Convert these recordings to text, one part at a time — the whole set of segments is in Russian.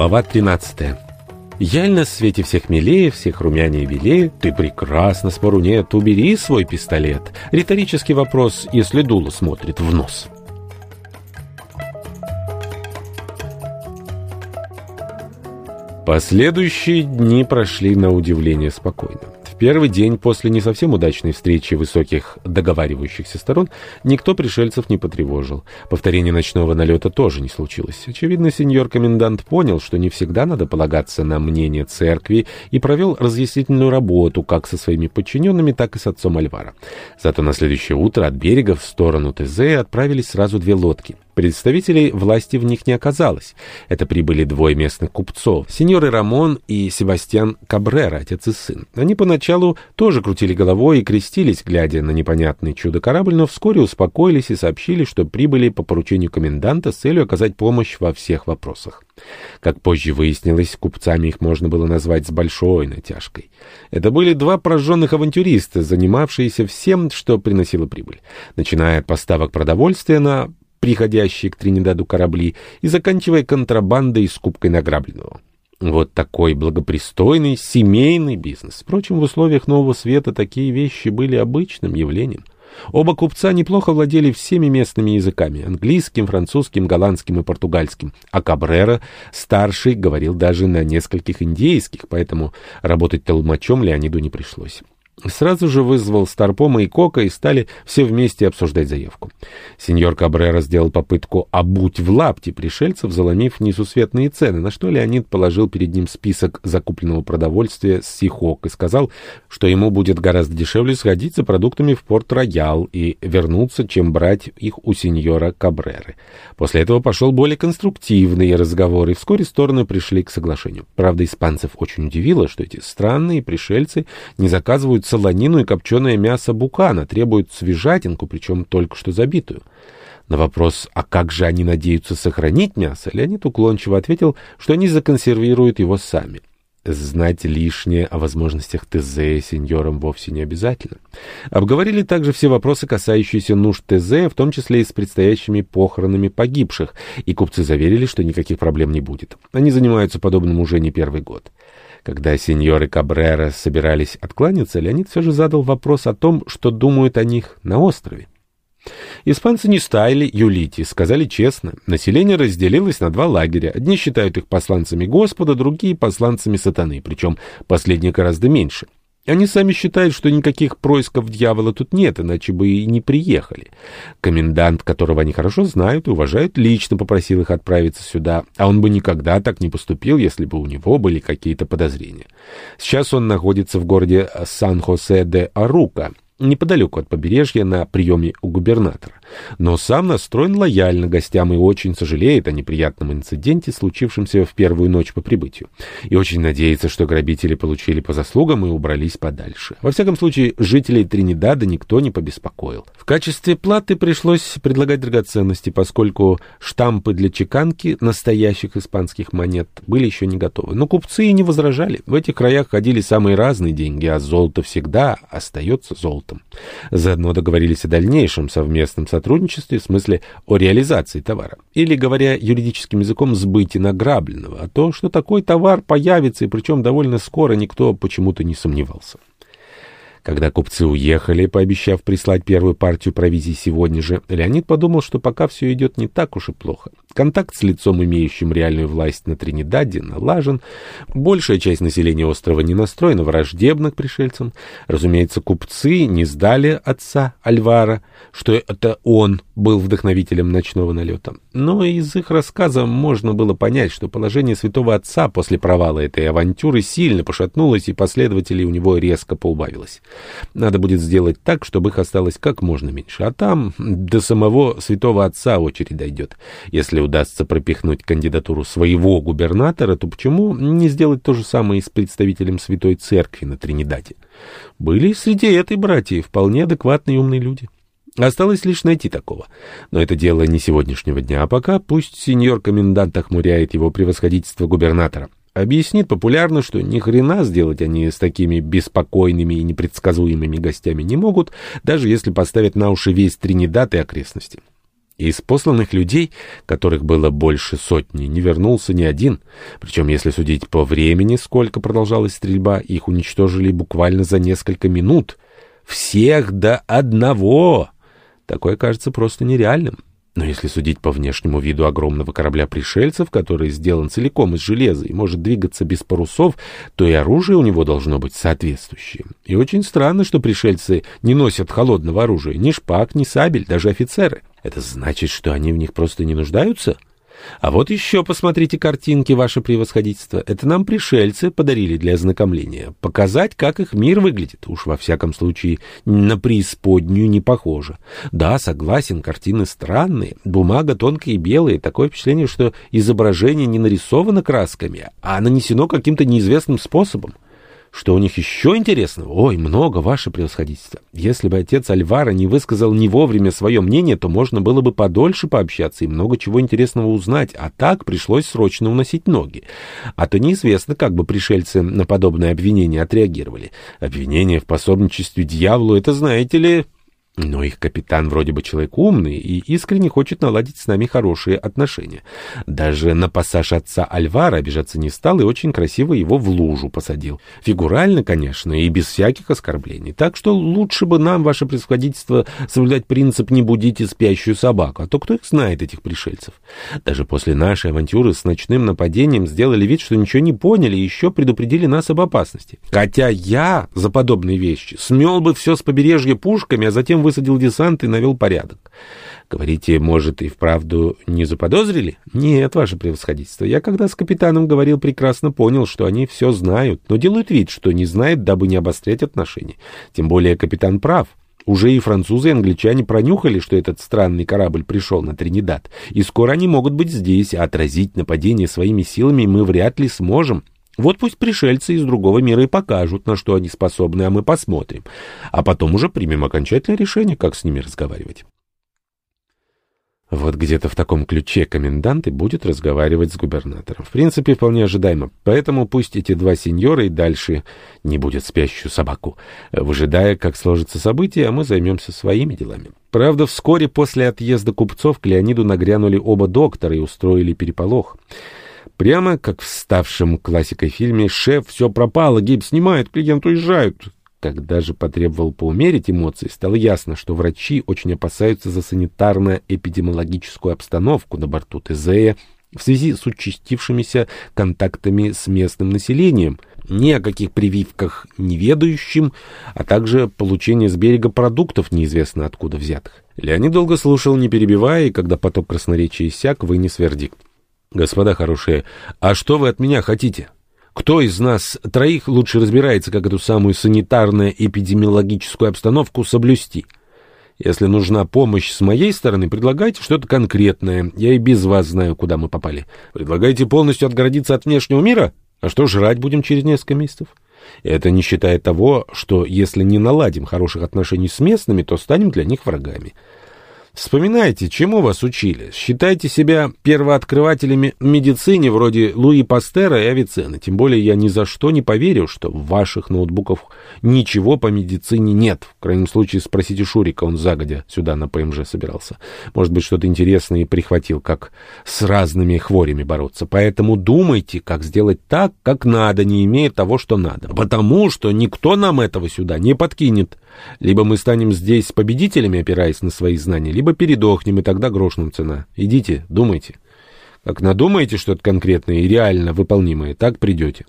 Глава 13. Яль на свете всех милее, всех румянее и белее. Ты прекрасно, спору нет, убери свой пистолет. Риторический вопрос, если дуло смотрит в нос. Последующие дни прошли на удивление спокойно первый день после не совсем удачной встречи высоких договаривающихся сторон никто пришельцев не потревожил. Повторение ночного налета тоже не случилось. Очевидно, сеньор-комендант понял, что не всегда надо полагаться на мнение церкви и провел разъяснительную работу как со своими подчиненными, так и с отцом Альвара. Зато на следующее утро от берега в сторону ТЗ отправились сразу две лодки — Представителей власти в них не оказалось. Это прибыли двое местных купцов, сеньоры Рамон и Себастьян Кабрера, отец и сын. Они поначалу тоже крутили головой и крестились, глядя на непонятный чудо-корабль, но вскоре успокоились и сообщили, что прибыли по поручению коменданта с целью оказать помощь во всех вопросах. Как позже выяснилось, купцами их можно было назвать с большой натяжкой. Это были два прожженных авантюриста, занимавшиеся всем, что приносило прибыль, начиная от поставок продовольствия на приходящие к Тринидаду корабли, и заканчивая контрабандой и скупкой награбленного. Вот такой благопристойный семейный бизнес. Впрочем, в условиях нового света такие вещи были обычным явлением. Оба купца неплохо владели всеми местными языками — английским, французским, голландским и португальским, а Кабрера, старший, говорил даже на нескольких индейских, поэтому работать толмачом Леониду не пришлось. Сразу же вызвал Старпома и Кока и стали все вместе обсуждать заявку. Сеньор Кабрера сделал попытку обуть в лапти пришельцев, заломив несусветные цены, на что Леонид положил перед ним список закупленного продовольствия с Сихок и сказал, что ему будет гораздо дешевле сходить за продуктами в Порт-Роял и вернуться, чем брать их у сеньора Кабреры. После этого пошел более конструктивный разговор, и вскоре стороны пришли к соглашению. Правда, испанцев очень удивило, что эти странные пришельцы не заказывают солонину и копченое мясо букана, требуют свежатинку, причем только что забитую. На вопрос, а как же они надеются сохранить мясо, Леонид уклончиво ответил, что они законсервируют его сами. Знать лишнее о возможностях ТЗ сеньорам вовсе не обязательно. Обговорили также все вопросы, касающиеся нужд ТЗ, в том числе и с предстоящими похоронами погибших, и купцы заверили, что никаких проблем не будет. Они занимаются подобным уже не первый год. Когда сеньоры Кабрера собирались откланяться, Леонид все же задал вопрос о том, что думают о них на острове. Испанцы не стаяли юлити, сказали честно. Население разделилось на два лагеря. Одни считают их посланцами Господа, другие — посланцами сатаны, причем последние гораздо меньше. Они сами считают, что никаких происков дьявола тут нет, иначе бы и не приехали. Комендант, которого они хорошо знают и уважают, лично попросил их отправиться сюда, а он бы никогда так не поступил, если бы у него были какие-то подозрения. Сейчас он находится в городе Сан-Хосе-де-Арука, неподалеку от побережья на приеме у губернатора. Но сам настроен лояльно гостям и очень сожалеет о неприятном инциденте, случившемся в первую ночь по прибытию. И очень надеется, что грабители получили по заслугам и убрались подальше. Во всяком случае, жителей Тринидада никто не побеспокоил. В качестве платы пришлось предлагать драгоценности, поскольку штампы для чеканки настоящих испанских монет были еще не готовы. Но купцы и не возражали. В этих краях ходили самые разные деньги, а золото всегда остается золотом. Заодно договорились о дальнейшем совместном сотрудничестве в смысле о реализации товара. Или, говоря юридическим языком, сбытии награбленного. А то, что такой товар появится, и причем довольно скоро, никто почему-то не сомневался. Когда купцы уехали, пообещав прислать первую партию провизии сегодня же, Леонид подумал, что пока все идет не так уж и плохо. Контакт с лицом, имеющим реальную власть на Тринидаде, налажен. Большая часть населения острова не настроена враждебно к пришельцам. Разумеется, купцы не сдали отца Альвара, что это он был вдохновителем ночного налета. Но из их рассказа можно было понять, что положение святого отца после провала этой авантюры сильно пошатнулось, и последователей у него резко поубавилось. Надо будет сделать так, чтобы их осталось как можно меньше. А там до самого святого отца очередь дойдет. Если удастся пропихнуть кандидатуру своего губернатора, то почему не сделать то же самое и с представителем Святой Церкви на Тринидаде? Были среди этой братьи вполне адекватные и умные люди. Осталось лишь найти такого. Но это дело не сегодняшнего дня, а пока пусть сеньор-комендант охмуряет его превосходительство губернатора. Объяснит популярно, что ни хрена сделать они с такими беспокойными и непредсказуемыми гостями не могут, даже если поставят на уши весь Тринидад и окрестности. Из посланных людей, которых было больше сотни, не вернулся ни один. Причем, если судить по времени, сколько продолжалась стрельба, их уничтожили буквально за несколько минут. Всех до одного! Такое кажется просто нереальным. Но если судить по внешнему виду огромного корабля пришельцев, который сделан целиком из железа и может двигаться без парусов, то и оружие у него должно быть соответствующее. И очень странно, что пришельцы не носят холодного оружия, ни шпаг, ни сабель, даже офицеры. Это значит, что они в них просто не нуждаются? А вот еще посмотрите картинки, ваше превосходительство. Это нам пришельцы подарили для ознакомления. Показать, как их мир выглядит. Уж во всяком случае на преисподнюю не похоже. Да, согласен, картины странные. Бумага тонкая и белая. Такое впечатление, что изображение не нарисовано красками, а нанесено каким-то неизвестным способом. Что у них еще интересного? Ой, много, ваше превосходительство. Если бы отец Альвара не высказал не вовремя свое мнение, то можно было бы подольше пообщаться и много чего интересного узнать, а так пришлось срочно уносить ноги. А то неизвестно, как бы пришельцы на подобное обвинение отреагировали. Обвинение в пособничестве дьяволу — это, знаете ли... Но их капитан вроде бы человек умный и искренне хочет наладить с нами хорошие отношения. Даже на пассаж отца Альвара обижаться не стал и очень красиво его в лужу посадил. Фигурально, конечно, и без всяких оскорблений. Так что лучше бы нам, ваше происходительство, соблюдать принцип «не будите спящую собаку», а то кто их знает, этих пришельцев. Даже после нашей авантюры с ночным нападением сделали вид, что ничего не поняли и еще предупредили нас об опасности. Хотя я за подобные вещи смел бы все с побережья пушками, а затем высадил десант и навел порядок. Говорите, может, и вправду не заподозрили? Нет, ваше превосходительство. Я когда с капитаном говорил, прекрасно понял, что они все знают, но делают вид, что не знают, дабы не обострять отношения. Тем более капитан прав. Уже и французы, и англичане пронюхали, что этот странный корабль пришел на Тринидад, и скоро они могут быть здесь, а отразить нападение своими силами мы вряд ли сможем. Вот пусть пришельцы из другого мира и покажут, на что они способны, а мы посмотрим. А потом уже примем окончательное решение, как с ними разговаривать. Вот где-то в таком ключе комендант и будет разговаривать с губернатором. В принципе, вполне ожидаемо. Поэтому пусть эти два сеньора и дальше не будет спящую собаку, выжидая, как сложатся события, а мы займемся своими делами. Правда, вскоре после отъезда купцов к Леониду нагрянули оба доктора и устроили переполох. Прямо как в ставшем классикой фильме «Шеф, все пропало, гиб снимают, клиент уезжают». Когда же потребовал поумерить эмоции, стало ясно, что врачи очень опасаются за санитарно-эпидемиологическую обстановку на борту Тезея в связи с участившимися контактами с местным населением, ни о каких прививках неведающим, а также получение с берега продуктов неизвестно откуда взятых. Леонид долго слушал, не перебивая, и когда поток красноречия иссяк, вынес вердикт. Господа хорошие, а что вы от меня хотите? Кто из нас троих лучше разбирается, как эту самую санитарно-эпидемиологическую обстановку соблюсти? Если нужна помощь с моей стороны, предлагайте что-то конкретное. Я и без вас знаю, куда мы попали. Предлагаете полностью отгородиться от внешнего мира? А что жрать будем через несколько месяцев? Это не считая того, что если не наладим хороших отношений с местными, то станем для них врагами. Вспоминайте, чему вас учили. Считайте себя первооткрывателями медицине вроде Луи Пастера и Авиценны. Тем более я ни за что не поверю, что в ваших ноутбуках ничего по медицине нет. В крайнем случае спросите Шурика, он загодя сюда на ПМЖ собирался. Может быть, что-то интересное прихватил, как с разными хворями бороться. Поэтому думайте, как сделать так, как надо, не имея того, что надо. Потому что никто нам этого сюда не подкинет. Либо мы станем здесь победителями, опираясь на свои знания, либо передохнем, и тогда грош нам цена. Идите, думайте. Как надумаете что-то конкретное и реально выполнимое, так придете.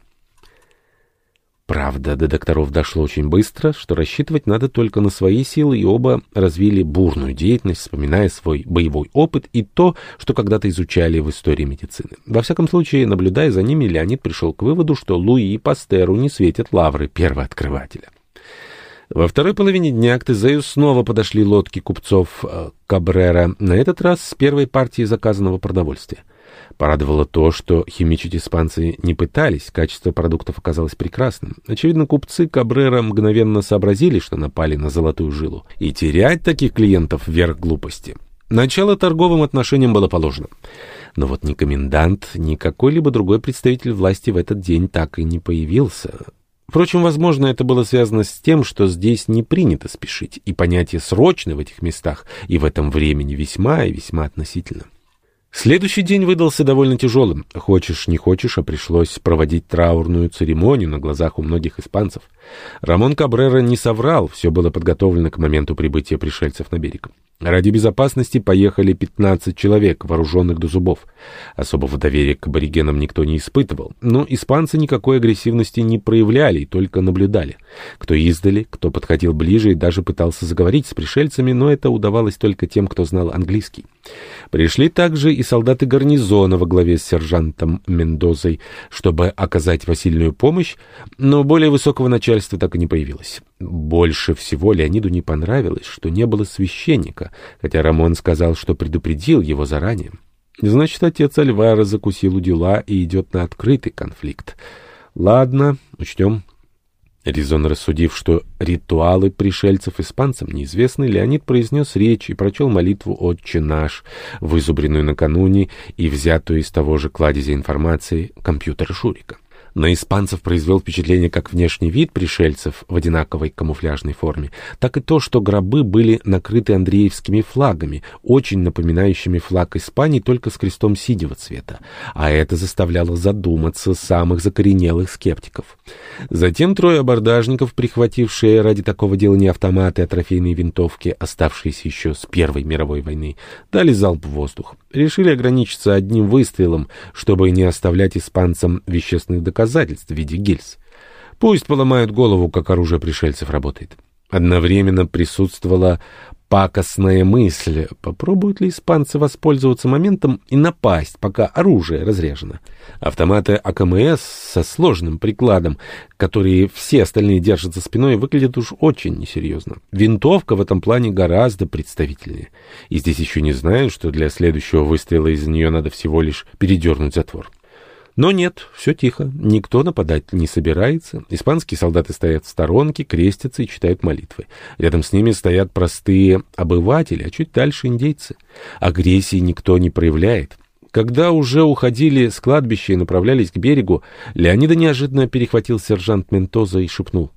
Правда, до докторов дошло очень быстро, что рассчитывать надо только на свои силы, и оба развили бурную деятельность, вспоминая свой боевой опыт и то, что когда-то изучали в истории медицины. Во всяком случае, наблюдая за ними, Леонид пришел к выводу, что Луи и Пастеру не светят лавры первооткрывателя. Во второй половине дня к Тезею снова подошли лодки купцов э, Кабрера, на этот раз с первой партией заказанного продовольствия. Порадовало то, что химичить испанцы не пытались, качество продуктов оказалось прекрасным. Очевидно, купцы Кабрера мгновенно сообразили, что напали на золотую жилу. И терять таких клиентов вверх глупости. Начало торговым отношениям было положено. Но вот ни комендант, ни какой-либо другой представитель власти в этот день так и не появился. Впрочем, возможно, это было связано с тем, что здесь не принято спешить, и понятие «срочно» в этих местах и в этом времени весьма и весьма относительно. Следующий день выдался довольно тяжелым. Хочешь, не хочешь, а пришлось проводить траурную церемонию на глазах у многих испанцев. Рамон Кабрера не соврал, все было подготовлено к моменту прибытия пришельцев на берег. Ради безопасности поехали 15 человек, вооруженных до зубов. Особого доверия к аборигенам никто не испытывал, но испанцы никакой агрессивности не проявляли и только наблюдали. Кто издали, кто подходил ближе и даже пытался заговорить с пришельцами, но это удавалось только тем, кто знал английский. Пришли также и солдаты гарнизона во главе с сержантом Мендозой, чтобы оказать посильную помощь, но более высокого начальства так и не появилось. Больше всего Леониду не понравилось, что не было священника, хотя Рамон сказал, что предупредил его заранее. Значит, отец Альвара закусил у дела и идет на открытый конфликт. Ладно, учтем. Резон рассудив, что ритуалы пришельцев испанцам неизвестны, Леонид произнес речь и прочел молитву «Отче наш», вызубренную накануне и взятую из того же кладезя информации компьютера Шурика. На испанцев произвел впечатление как внешний вид пришельцев в одинаковой камуфляжной форме, так и то, что гробы были накрыты андреевскими флагами, очень напоминающими флаг Испании, только с крестом синего цвета. А это заставляло задуматься самых закоренелых скептиков. Затем трое абордажников, прихватившие ради такого дела не автоматы, а трофейные винтовки, оставшиеся еще с Первой мировой войны, дали залп в воздух. Решили ограничиться одним выстрелом, чтобы не оставлять испанцам вещественных доказательств, доказательств в виде гильз. Пусть поломают голову, как оружие пришельцев работает. Одновременно присутствовала пакостная мысль, попробуют ли испанцы воспользоваться моментом и напасть, пока оружие разрежено. Автоматы АКМС со сложным прикладом, которые все остальные держат за спиной, выглядят уж очень несерьезно. Винтовка в этом плане гораздо представительнее. И здесь еще не знаю, что для следующего выстрела из нее надо всего лишь передернуть затвор. Но нет, все тихо, никто нападать не собирается. Испанские солдаты стоят в сторонке, крестятся и читают молитвы. Рядом с ними стоят простые обыватели, а чуть дальше индейцы. Агрессии никто не проявляет. Когда уже уходили с кладбища и направлялись к берегу, Леонида неожиданно перехватил сержант Ментоза и шепнул.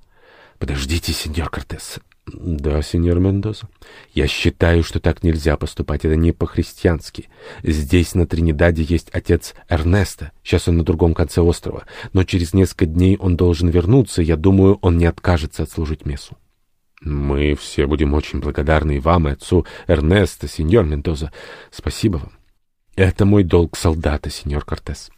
«Подождите, сеньор Кортес, да, сеньор Мендоза. Я считаю, что так нельзя поступать. Это не по-христиански. Здесь, на Тринидаде, есть отец Эрнеста. Сейчас он на другом конце острова. Но через несколько дней он должен вернуться. Я думаю, он не откажется отслужить мессу. Мы все будем очень благодарны и вам, и отцу Эрнеста, сеньор Мендоза. Спасибо вам. Это мой долг солдата, сеньор Кортес.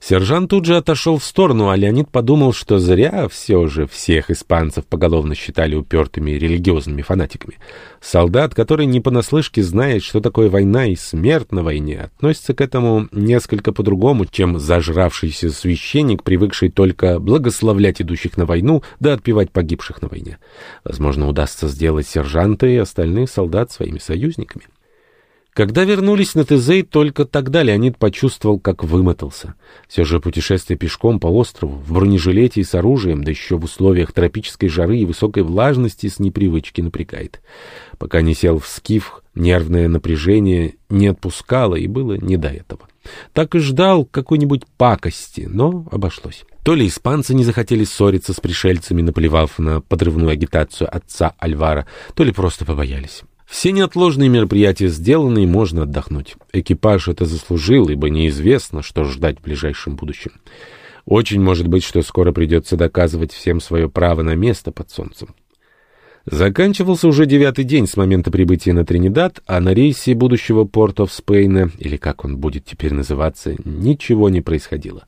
Сержант тут же отошел в сторону, а Леонид подумал, что зря все же всех испанцев поголовно считали упертыми религиозными фанатиками. Солдат, который не понаслышке знает, что такое война и смерть на войне, относится к этому несколько по-другому, чем зажравшийся священник, привыкший только благословлять идущих на войну да отпевать погибших на войне. Возможно, удастся сделать сержанта и остальных солдат своими союзниками. Когда вернулись на Тезей, только тогда Леонид почувствовал, как вымотался. Все же путешествие пешком по острову, в бронежилете и с оружием, да еще в условиях тропической жары и высокой влажности с непривычки напрягает. Пока не сел в скиф, нервное напряжение не отпускало, и было не до этого. Так и ждал какой-нибудь пакости, но обошлось. То ли испанцы не захотели ссориться с пришельцами, наплевав на подрывную агитацию отца Альвара, то ли просто побоялись. Все неотложные мероприятия сделаны, и можно отдохнуть. Экипаж это заслужил, ибо неизвестно, что ждать в ближайшем будущем. Очень может быть, что скоро придется доказывать всем свое право на место под солнцем. Заканчивался уже девятый день с момента прибытия на Тринидад, а на рейсе будущего порта в Спейна, или как он будет теперь называться, ничего не происходило.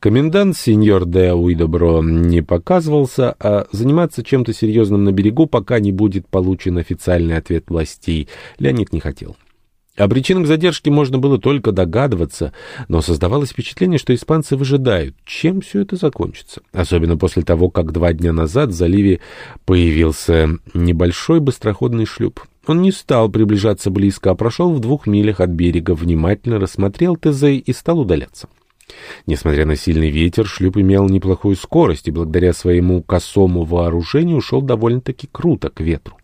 Комендант сеньор де Уидобро не показывался, а заниматься чем-то серьезным на берегу, пока не будет получен официальный ответ властей, Леонид не хотел. О причинах задержки можно было только догадываться, но создавалось впечатление, что испанцы выжидают, чем все это закончится. Особенно после того, как два дня назад в заливе появился небольшой быстроходный шлюп. Он не стал приближаться близко, а прошел в двух милях от берега, внимательно рассмотрел ТЗ и стал удаляться. Несмотря на сильный ветер, шлюп имел неплохую скорость и благодаря своему косому вооружению шел довольно-таки круто к ветру.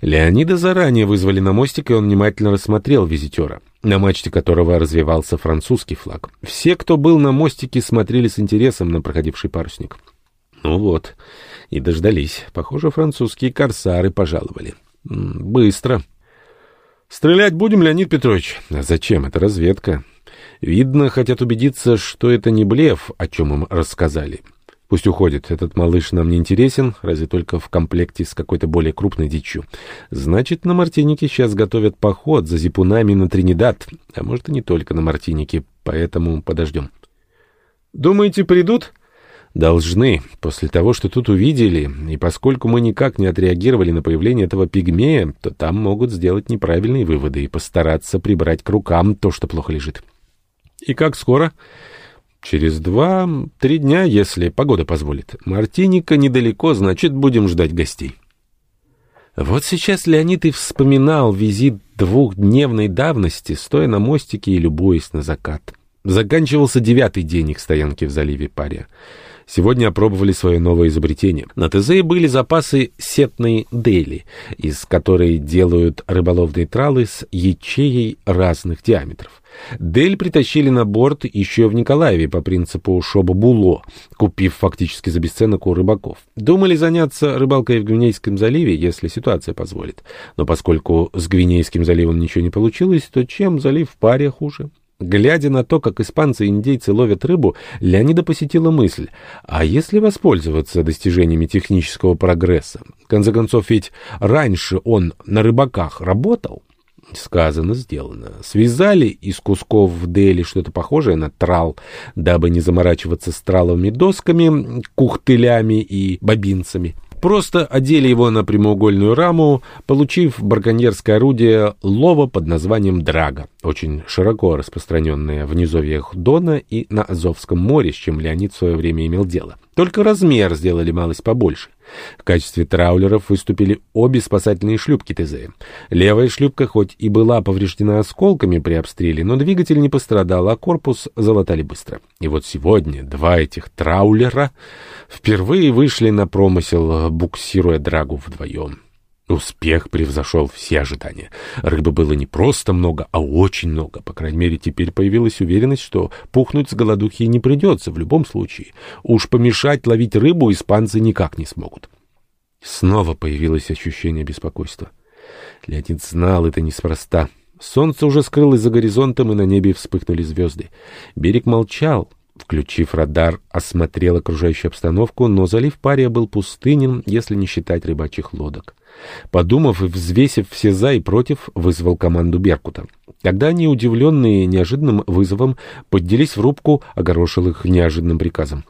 Леонида заранее вызвали на мостик, и он внимательно рассмотрел визитера, на мачте которого развивался французский флаг. Все, кто был на мостике, смотрели с интересом на проходивший парусник. Ну вот, и дождались. Похоже, французские корсары пожаловали. Быстро. Стрелять будем, Леонид Петрович? А зачем? Это разведка. Видно, хотят убедиться, что это не блеф, о чем им рассказали. Пусть уходит. Этот малыш нам не интересен, разве только в комплекте с какой-то более крупной дичью. Значит, на Мартинике сейчас готовят поход за зипунами на Тринидад. А может, и не только на Мартинике, поэтому подождем. Думаете, придут? Должны, после того, что тут увидели, и поскольку мы никак не отреагировали на появление этого пигмея, то там могут сделать неправильные выводы и постараться прибрать к рукам то, что плохо лежит. И как скоро? Через два-три дня, если погода позволит. Мартиника недалеко, значит, будем ждать гостей. Вот сейчас Леонид и вспоминал визит двухдневной давности, стоя на мостике и любуясь на закат. Заканчивался девятый день их стоянки в заливе Пария. Сегодня опробовали свое новое изобретение. На ТЗ были запасы сетной дели, из которой делают рыболовные тралы с ячеей разных диаметров. Дель притащили на борт еще в Николаеве по принципу шоба-було, купив фактически за бесценок у рыбаков. Думали заняться рыбалкой в Гвинейском заливе, если ситуация позволит. Но поскольку с Гвинейским заливом ничего не получилось, то чем залив в паре хуже? Глядя на то, как испанцы и индейцы ловят рыбу, Леонида посетила мысль, а если воспользоваться достижениями технического прогресса? В конце концов, ведь раньше он на рыбаках работал. Сказано, сделано. Связали из кусков в Дели что-то похожее на трал, дабы не заморачиваться с траловыми досками, кухтылями и бобинцами. Просто одели его на прямоугольную раму, получив браконьерское орудие лова под названием «Драга», очень широко распространенное в низовьях Дона и на Азовском море, с чем Леонид в свое время имел дело. Только размер сделали малость побольше. В качестве траулеров выступили обе спасательные шлюпки ТЗ. Левая шлюпка хоть и была повреждена осколками при обстреле, но двигатель не пострадал, а корпус залатали быстро. И вот сегодня два этих траулера впервые вышли на промысел, буксируя драгу вдвоем. Успех превзошел все ожидания. Рыбы было не просто много, а очень много. По крайней мере, теперь появилась уверенность, что пухнуть с голодухи не придется в любом случае. Уж помешать ловить рыбу испанцы никак не смогут. Снова появилось ощущение беспокойства. Леонид знал это неспроста. Солнце уже скрылось за горизонтом, и на небе вспыхнули звезды. Берег молчал. Включив радар, осмотрел окружающую обстановку, но залив Пария был пустынен, если не считать рыбачьих лодок. Подумав и взвесив все «за» и «против», вызвал команду Беркута. Когда они, удивленные неожиданным вызовом, поднялись в рубку, огорошил их неожиданным приказом.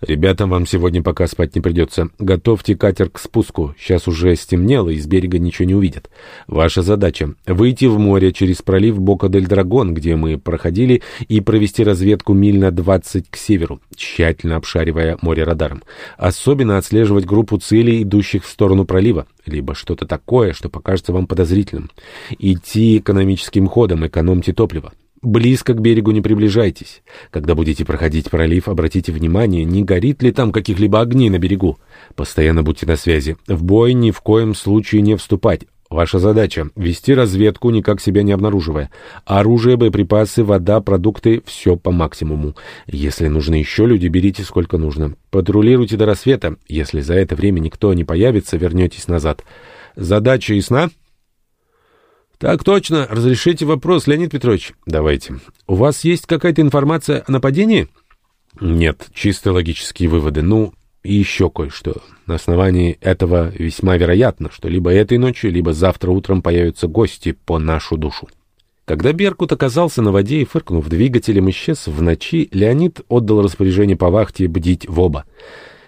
«Ребятам вам сегодня пока спать не придется. Готовьте катер к спуску. Сейчас уже стемнело, и с берега ничего не увидят. Ваша задача — выйти в море через пролив Бока-дель-Драгон, где мы проходили, и провести разведку миль на 20 к северу, тщательно обшаривая море радаром. Особенно отслеживать группу целей, идущих в сторону пролива, либо что-то такое, что покажется вам подозрительным. Идти экономическим ходом, экономьте топливо». Близко к берегу не приближайтесь. Когда будете проходить пролив, обратите внимание, не горит ли там каких-либо огней на берегу. Постоянно будьте на связи. В бой ни в коем случае не вступать. Ваша задача — вести разведку, никак себя не обнаруживая. Оружие, боеприпасы, вода, продукты — все по максимуму. Если нужны еще люди, берите сколько нужно. Патрулируйте до рассвета. Если за это время никто не появится, вернетесь назад. Задача ясна? «Так точно. Разрешите вопрос, Леонид Петрович?» «Давайте. У вас есть какая-то информация о нападении?» «Нет. Чисто логические выводы. Ну, и еще кое-что. На основании этого весьма вероятно, что либо этой ночью, либо завтра утром появятся гости по нашу душу». Когда Беркут оказался на воде и, фыркнув двигателем, исчез в ночи, Леонид отдал распоряжение по вахте бдить в оба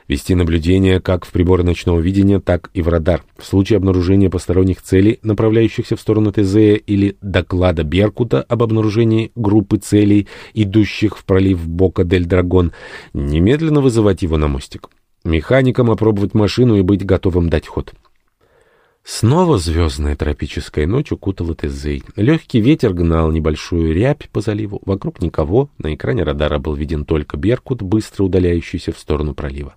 вести наблюдение как в приборы ночного видения, так и в радар. В случае обнаружения посторонних целей, направляющихся в сторону ТЗ или доклада Беркута об обнаружении группы целей, идущих в пролив Бока-дель-Драгон, немедленно вызывать его на мостик. Механикам опробовать машину и быть готовым дать ход. Снова звездная тропическая ночь укутала Тезей. Легкий ветер гнал небольшую рябь по заливу. Вокруг никого. На экране радара был виден только Беркут, быстро удаляющийся в сторону пролива.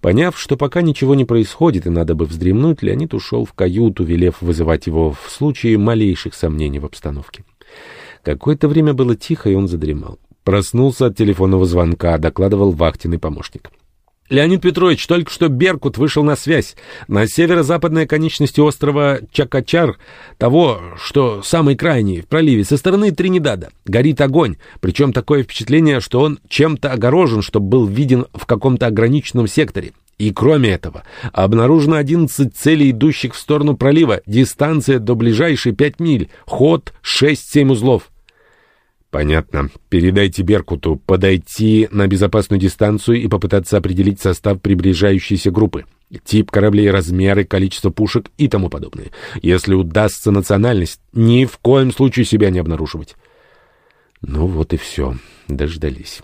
Поняв, что пока ничего не происходит и надо бы вздремнуть, Леонид ушел в каюту, велев вызывать его в случае малейших сомнений в обстановке. Какое-то время было тихо, и он задремал. Проснулся от телефонного звонка, докладывал вахтенный помощник. Леонид Петрович, только что Беркут вышел на связь. На северо-западной конечности острова Чакачар, того, что самый крайний, в проливе, со стороны Тринидада. Горит огонь, причем такое впечатление, что он чем-то огорожен, чтобы был виден в каком-то ограниченном секторе. И кроме этого, обнаружено 11 целей, идущих в сторону пролива, дистанция до ближайшей 5 миль, ход 6-7 узлов. Понятно. Передайте Беркуту подойти на безопасную дистанцию и попытаться определить состав приближающейся группы. Тип кораблей, размеры, количество пушек и тому подобное. Если удастся национальность, ни в коем случае себя не обнаруживать. Ну вот и все. Дождались.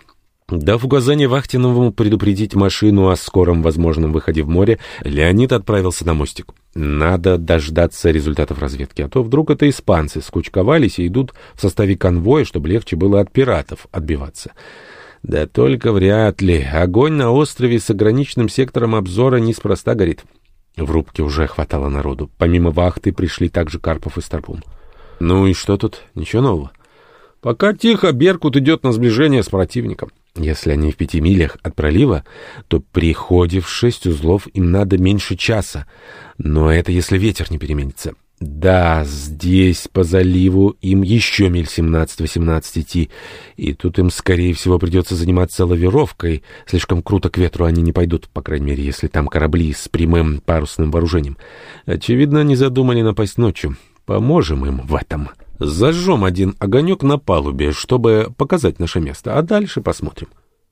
Дав указание вахтенному предупредить машину о скором возможном выходе в море, Леонид отправился на мостик. Надо дождаться результатов разведки, а то вдруг это испанцы скучковались и идут в составе конвоя, чтобы легче было от пиратов отбиваться. Да только вряд ли. Огонь на острове с ограниченным сектором обзора неспроста горит. В рубке уже хватало народу. Помимо вахты пришли также Карпов и Старпун. Ну и что тут? Ничего нового? Пока тихо, Беркут идет на сближение с противником. Если они в пяти милях от пролива, то при ходе в шесть узлов им надо меньше часа. Но это если ветер не переменится. Да, здесь по заливу им еще миль 17-18 идти, и тут им, скорее всего, придется заниматься лавировкой. Слишком круто к ветру они не пойдут, по крайней мере, если там корабли с прямым парусным вооружением. Очевидно, они задумали напасть ночью. Поможем им в этом. Зажжем один огонек на палубе, чтобы показать наше место, а дальше посмотрим.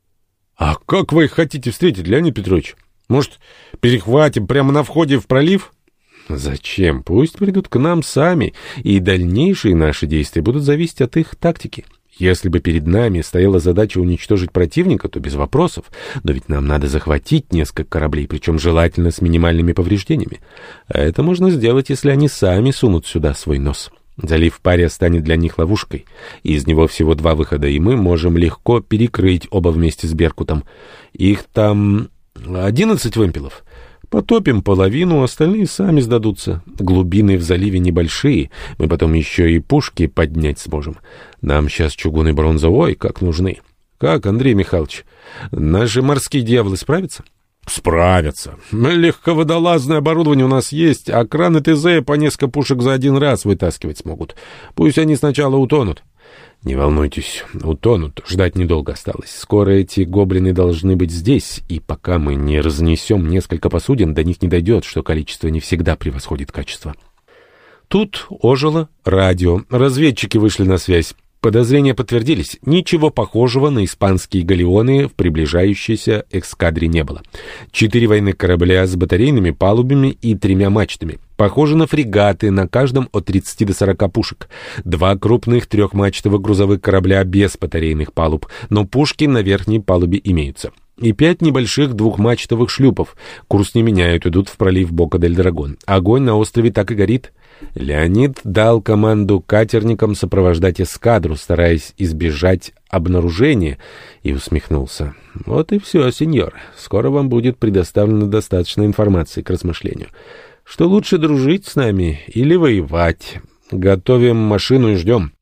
— А как вы их хотите встретить, Леонид Петрович? Может, перехватим прямо на входе в пролив? — Зачем? Пусть придут к нам сами, и дальнейшие наши действия будут зависеть от их тактики. Если бы перед нами стояла задача уничтожить противника, то без вопросов. Но ведь нам надо захватить несколько кораблей, причем желательно с минимальными повреждениями. А это можно сделать, если они сами сунут сюда свой нос. Залив паря станет для них ловушкой. Из него всего два выхода, и мы можем легко перекрыть оба вместе с Беркутом. Их там одиннадцать вымпелов. Потопим половину, остальные сами сдадутся. Глубины в заливе небольшие, мы потом еще и пушки поднять сможем. Нам сейчас чугун и бронзовой как нужны. Как, Андрей Михайлович, наши морские дьяволы справятся? Справятся. Легководолазное оборудование у нас есть, а краны ТЗ по несколько пушек за один раз вытаскивать смогут. Пусть они сначала утонут. Не волнуйтесь, утонут. Ждать недолго осталось. Скоро эти гоблины должны быть здесь, и пока мы не разнесем несколько посудин, до них не дойдет, что количество не всегда превосходит качество. Тут ожило радио. Разведчики вышли на связь. Подозрения подтвердились. Ничего похожего на испанские галеоны в приближающейся эскадре не было. Четыре военных корабля с батарейными палубами и тремя мачтами. Похоже на фрегаты, на каждом от 30 до 40 пушек. Два крупных трехмачтовых грузовых корабля без батарейных палуб, но пушки на верхней палубе имеются. И пять небольших двухмачтовых шлюпов. Курс не меняют, идут в пролив Бока-дель-Драгон. Огонь на острове так и горит. Леонид дал команду катерникам сопровождать эскадру, стараясь избежать обнаружения, и усмехнулся. «Вот и все, сеньор. Скоро вам будет предоставлено достаточно информации к размышлению. Что лучше дружить с нами или воевать? Готовим машину и ждем».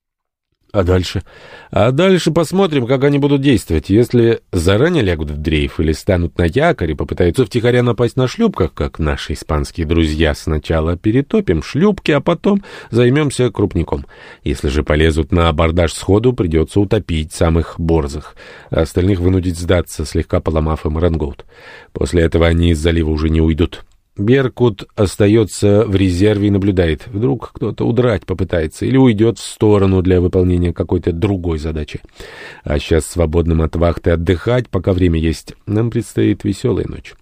А дальше? А дальше посмотрим, как они будут действовать. Если заранее лягут в дрейф или станут на якоре, попытаются втихаря напасть на шлюпках, как наши испанские друзья, сначала перетопим шлюпки, а потом займемся крупником. Если же полезут на абордаж сходу, придется утопить самых борзых, а остальных вынудить сдаться, слегка поломав им рангоут. После этого они из залива уже не уйдут. Беркут остается в резерве и наблюдает. Вдруг кто-то удрать попытается или уйдет в сторону для выполнения какой-то другой задачи. А сейчас свободным от вахты отдыхать, пока время есть. Нам предстоит веселая ночь.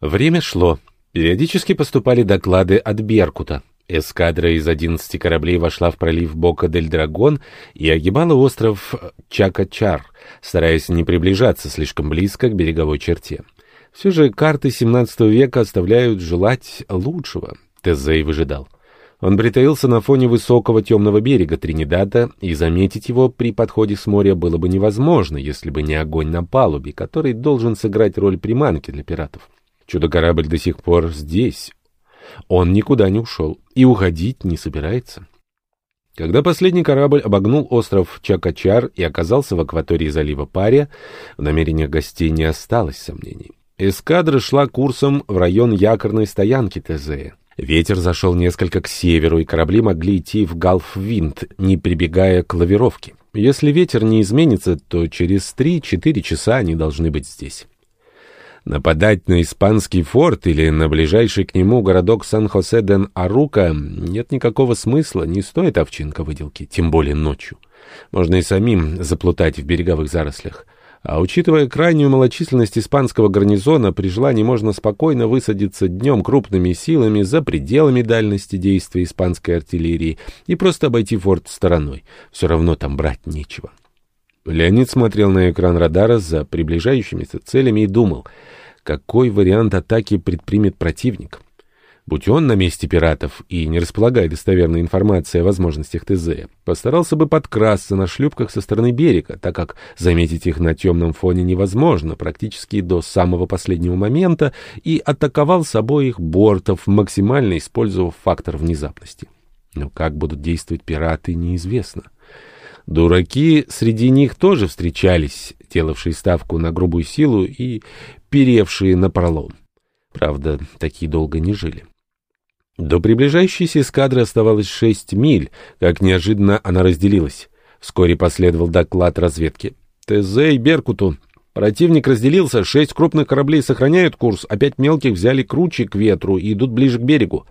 Время шло. Периодически поступали доклады от Беркута. Эскадра из 11 кораблей вошла в пролив Бока-дель-Драгон и огибала остров Чакачар, стараясь не приближаться слишком близко к береговой черте. Все же карты XVII века оставляют желать лучшего. Тезей выжидал. Он притаился на фоне высокого темного берега Тринидада, и заметить его при подходе с моря было бы невозможно, если бы не огонь на палубе, который должен сыграть роль приманки для пиратов. Чудо-корабль до сих пор здесь. Он никуда не ушел и уходить не собирается. Когда последний корабль обогнул остров Чакачар и оказался в акватории залива Пария, в намерениях гостей не осталось сомнений. Эскадра шла курсом в район якорной стоянки Тезея. Ветер зашел несколько к северу, и корабли могли идти в галф-винт, не прибегая к лавировке. Если ветер не изменится, то через 3-4 часа они должны быть здесь. Нападать на испанский форт или на ближайший к нему городок Сан-Хосе-ден-Арука нет никакого смысла, не стоит овчинка выделки, тем более ночью. Можно и самим заплутать в береговых зарослях. А учитывая крайнюю малочисленность испанского гарнизона, при желании можно спокойно высадиться днем крупными силами за пределами дальности действия испанской артиллерии и просто обойти форт стороной. Все равно там брать нечего. Леонид смотрел на экран радара за приближающимися целями и думал, какой вариант атаки предпримет противник. Будь он на месте пиратов и не располагая достоверной информацией о возможностях ТЗ, постарался бы подкрасться на шлюпках со стороны берега, так как заметить их на темном фоне невозможно практически до самого последнего момента, и атаковал с обоих бортов, максимально использовав фактор внезапности. Но как будут действовать пираты, неизвестно. Дураки среди них тоже встречались, делавшие ставку на грубую силу и перевшие на пролом. Правда, такие долго не жили. До приближающейся эскадры оставалось шесть миль, как неожиданно она разделилась. Вскоре последовал доклад разведки. ТЗ и Беркуту. Противник разделился, шесть крупных кораблей сохраняют курс, а пять мелких взяли круче к ветру и идут ближе к берегу.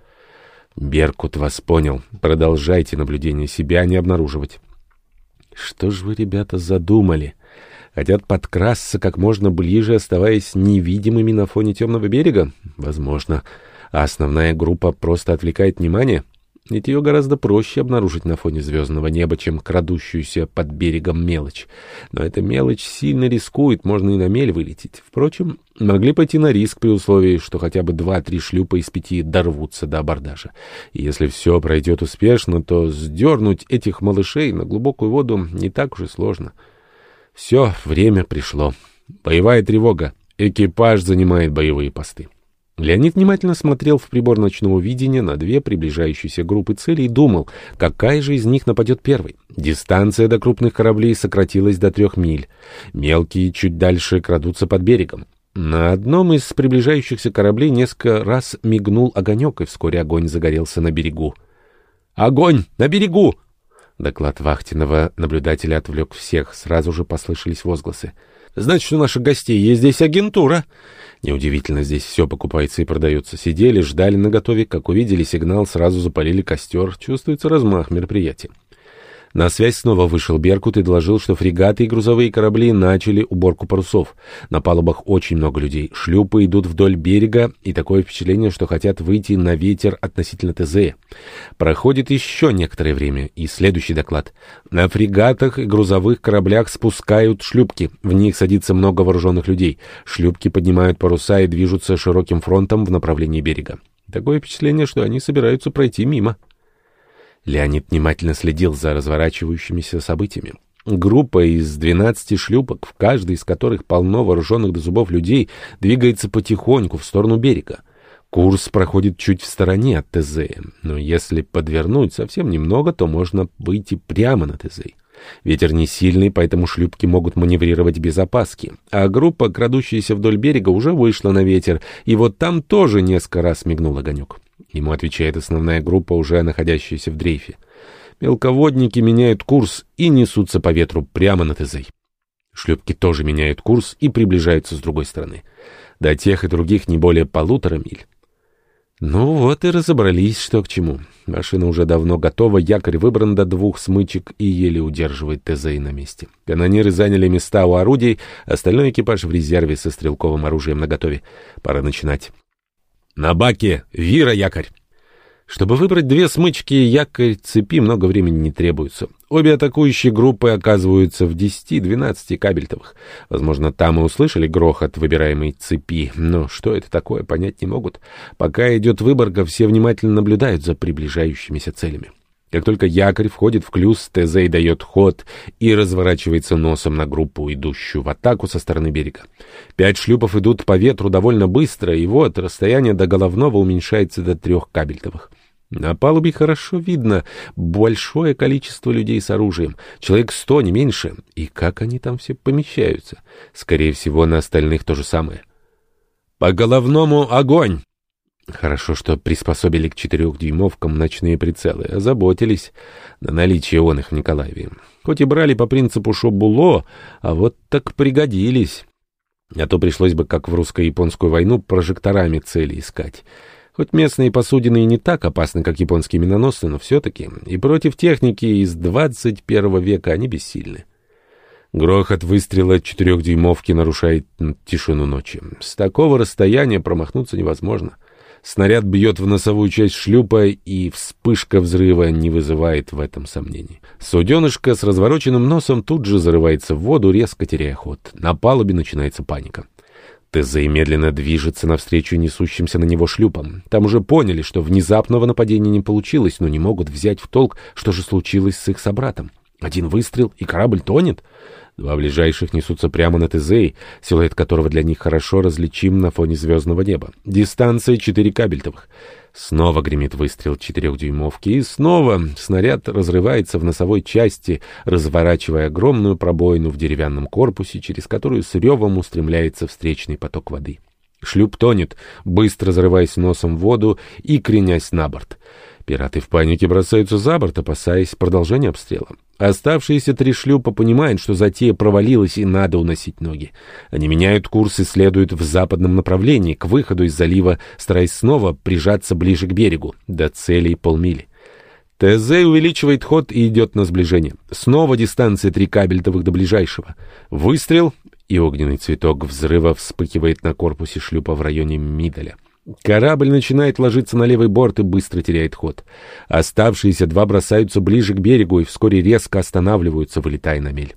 Беркут вас понял. Продолжайте наблюдение себя не обнаруживать. Что ж вы, ребята, задумали? Хотят подкрасться как можно ближе, оставаясь невидимыми на фоне темного берега? Возможно а основная группа просто отвлекает внимание? Ведь ее гораздо проще обнаружить на фоне звездного неба, чем крадущуюся под берегом мелочь. Но эта мелочь сильно рискует, можно и на мель вылететь. Впрочем, могли пойти на риск при условии, что хотя бы два-три шлюпа из пяти дорвутся до абордажа. И если все пройдет успешно, то сдернуть этих малышей на глубокую воду не так уж и сложно. Все, время пришло. Боевая тревога. Экипаж занимает боевые посты. Леонид внимательно смотрел в прибор ночного видения на две приближающиеся группы целей и думал, какая же из них нападет первой. Дистанция до крупных кораблей сократилась до трех миль. Мелкие чуть дальше крадутся под берегом. На одном из приближающихся кораблей несколько раз мигнул огонек, и вскоре огонь загорелся на берегу. «Огонь! На берегу!» Доклад вахтенного наблюдателя отвлек всех. Сразу же послышались возгласы. «Значит, у наших гостей есть здесь агентура!» Неудивительно, здесь все покупается и продается. Сидели, ждали наготове, как увидели сигнал, сразу запалили костер. Чувствуется размах мероприятия. На связь снова вышел Беркут и доложил, что фрегаты и грузовые корабли начали уборку парусов. На палубах очень много людей. Шлюпы идут вдоль берега, и такое впечатление, что хотят выйти на ветер относительно ТЗ. Проходит еще некоторое время, и следующий доклад. На фрегатах и грузовых кораблях спускают шлюпки. В них садится много вооруженных людей. Шлюпки поднимают паруса и движутся широким фронтом в направлении берега. Такое впечатление, что они собираются пройти мимо. Леонид внимательно следил за разворачивающимися событиями. Группа из 12 шлюпок, в каждой из которых полно вооруженных до зубов людей, двигается потихоньку в сторону берега. Курс проходит чуть в стороне от ТЗ, но если подвернуть совсем немного, то можно выйти прямо на ТЗ. Ветер не сильный, поэтому шлюпки могут маневрировать без опаски. А группа, крадущаяся вдоль берега, уже вышла на ветер, и вот там тоже несколько раз мигнул огонек. Ему отвечает основная группа, уже находящаяся в дрейфе. Мелководники меняют курс и несутся по ветру прямо на Тезей. Шлюпки тоже меняют курс и приближаются с другой стороны. До тех и других не более полутора миль. Ну вот и разобрались, что к чему. Машина уже давно готова, якорь выбран до двух смычек и еле удерживает Тезей на месте. Канониры заняли места у орудий, остальной экипаж в резерве со стрелковым оружием наготове. Пора начинать. На баке вира якорь. Чтобы выбрать две смычки якорь цепи, много времени не требуется. Обе атакующие группы оказываются в 10-12 кабельтовых. Возможно, там и услышали грохот выбираемой цепи, но что это такое, понять не могут. Пока идет выборка, все внимательно наблюдают за приближающимися целями. Как только якорь входит в клюз, Тезей дает ход и разворачивается носом на группу, идущую в атаку со стороны берега. Пять шлюпов идут по ветру довольно быстро, и вот расстояние до головного уменьшается до трех кабельтовых. На палубе хорошо видно большое количество людей с оружием, человек сто, не меньше. И как они там все помещаются? Скорее всего, на остальных то же самое. «По головному огонь!» Хорошо, что приспособили к четырехдюймовкам ночные прицелы, озаботились на наличие он их в Николаеве. Хоть и брали по принципу шобуло, а вот так пригодились. А то пришлось бы, как в русско-японскую войну, прожекторами цели искать. Хоть местные посудины и не так опасны, как японские миноносцы, но все-таки и против техники из 21 века они бессильны. Грохот выстрела четырехдюймовки нарушает тишину ночи. С такого расстояния промахнуться невозможно. Снаряд бьет в носовую часть шлюпа, и вспышка взрыва не вызывает в этом сомнений. Суденышко с развороченным носом тут же зарывается в воду, резко теряя ход. На палубе начинается паника. ТЗ медленно движется навстречу несущимся на него шлюпам. Там уже поняли, что внезапного нападения не получилось, но не могут взять в толк, что же случилось с их собратом. Один выстрел, и корабль тонет. Два ближайших несутся прямо на Тезей, силуэт которого для них хорошо различим на фоне звездного неба. Дистанция четыре кабельтовых. Снова гремит выстрел четырехдюймовки, и снова снаряд разрывается в носовой части, разворачивая огромную пробоину в деревянном корпусе, через которую с ревом устремляется встречный поток воды. Шлюп тонет, быстро зарываясь носом в воду и кренясь на борт. Пираты в панике бросаются за борт, опасаясь продолжения обстрела. Оставшиеся три шлюпа понимают, что затея провалилась и надо уносить ноги. Они меняют курс и следуют в западном направлении, к выходу из залива, стараясь снова прижаться ближе к берегу, до цели полмили. ТЗ увеличивает ход и идет на сближение. Снова дистанция три кабельтовых до ближайшего. Выстрел, и огненный цветок взрыва вспыхивает на корпусе шлюпа в районе Мидаля. Корабль начинает ложиться на левый борт и быстро теряет ход. Оставшиеся два бросаются ближе к берегу и вскоре резко останавливаются, вылетая на мель.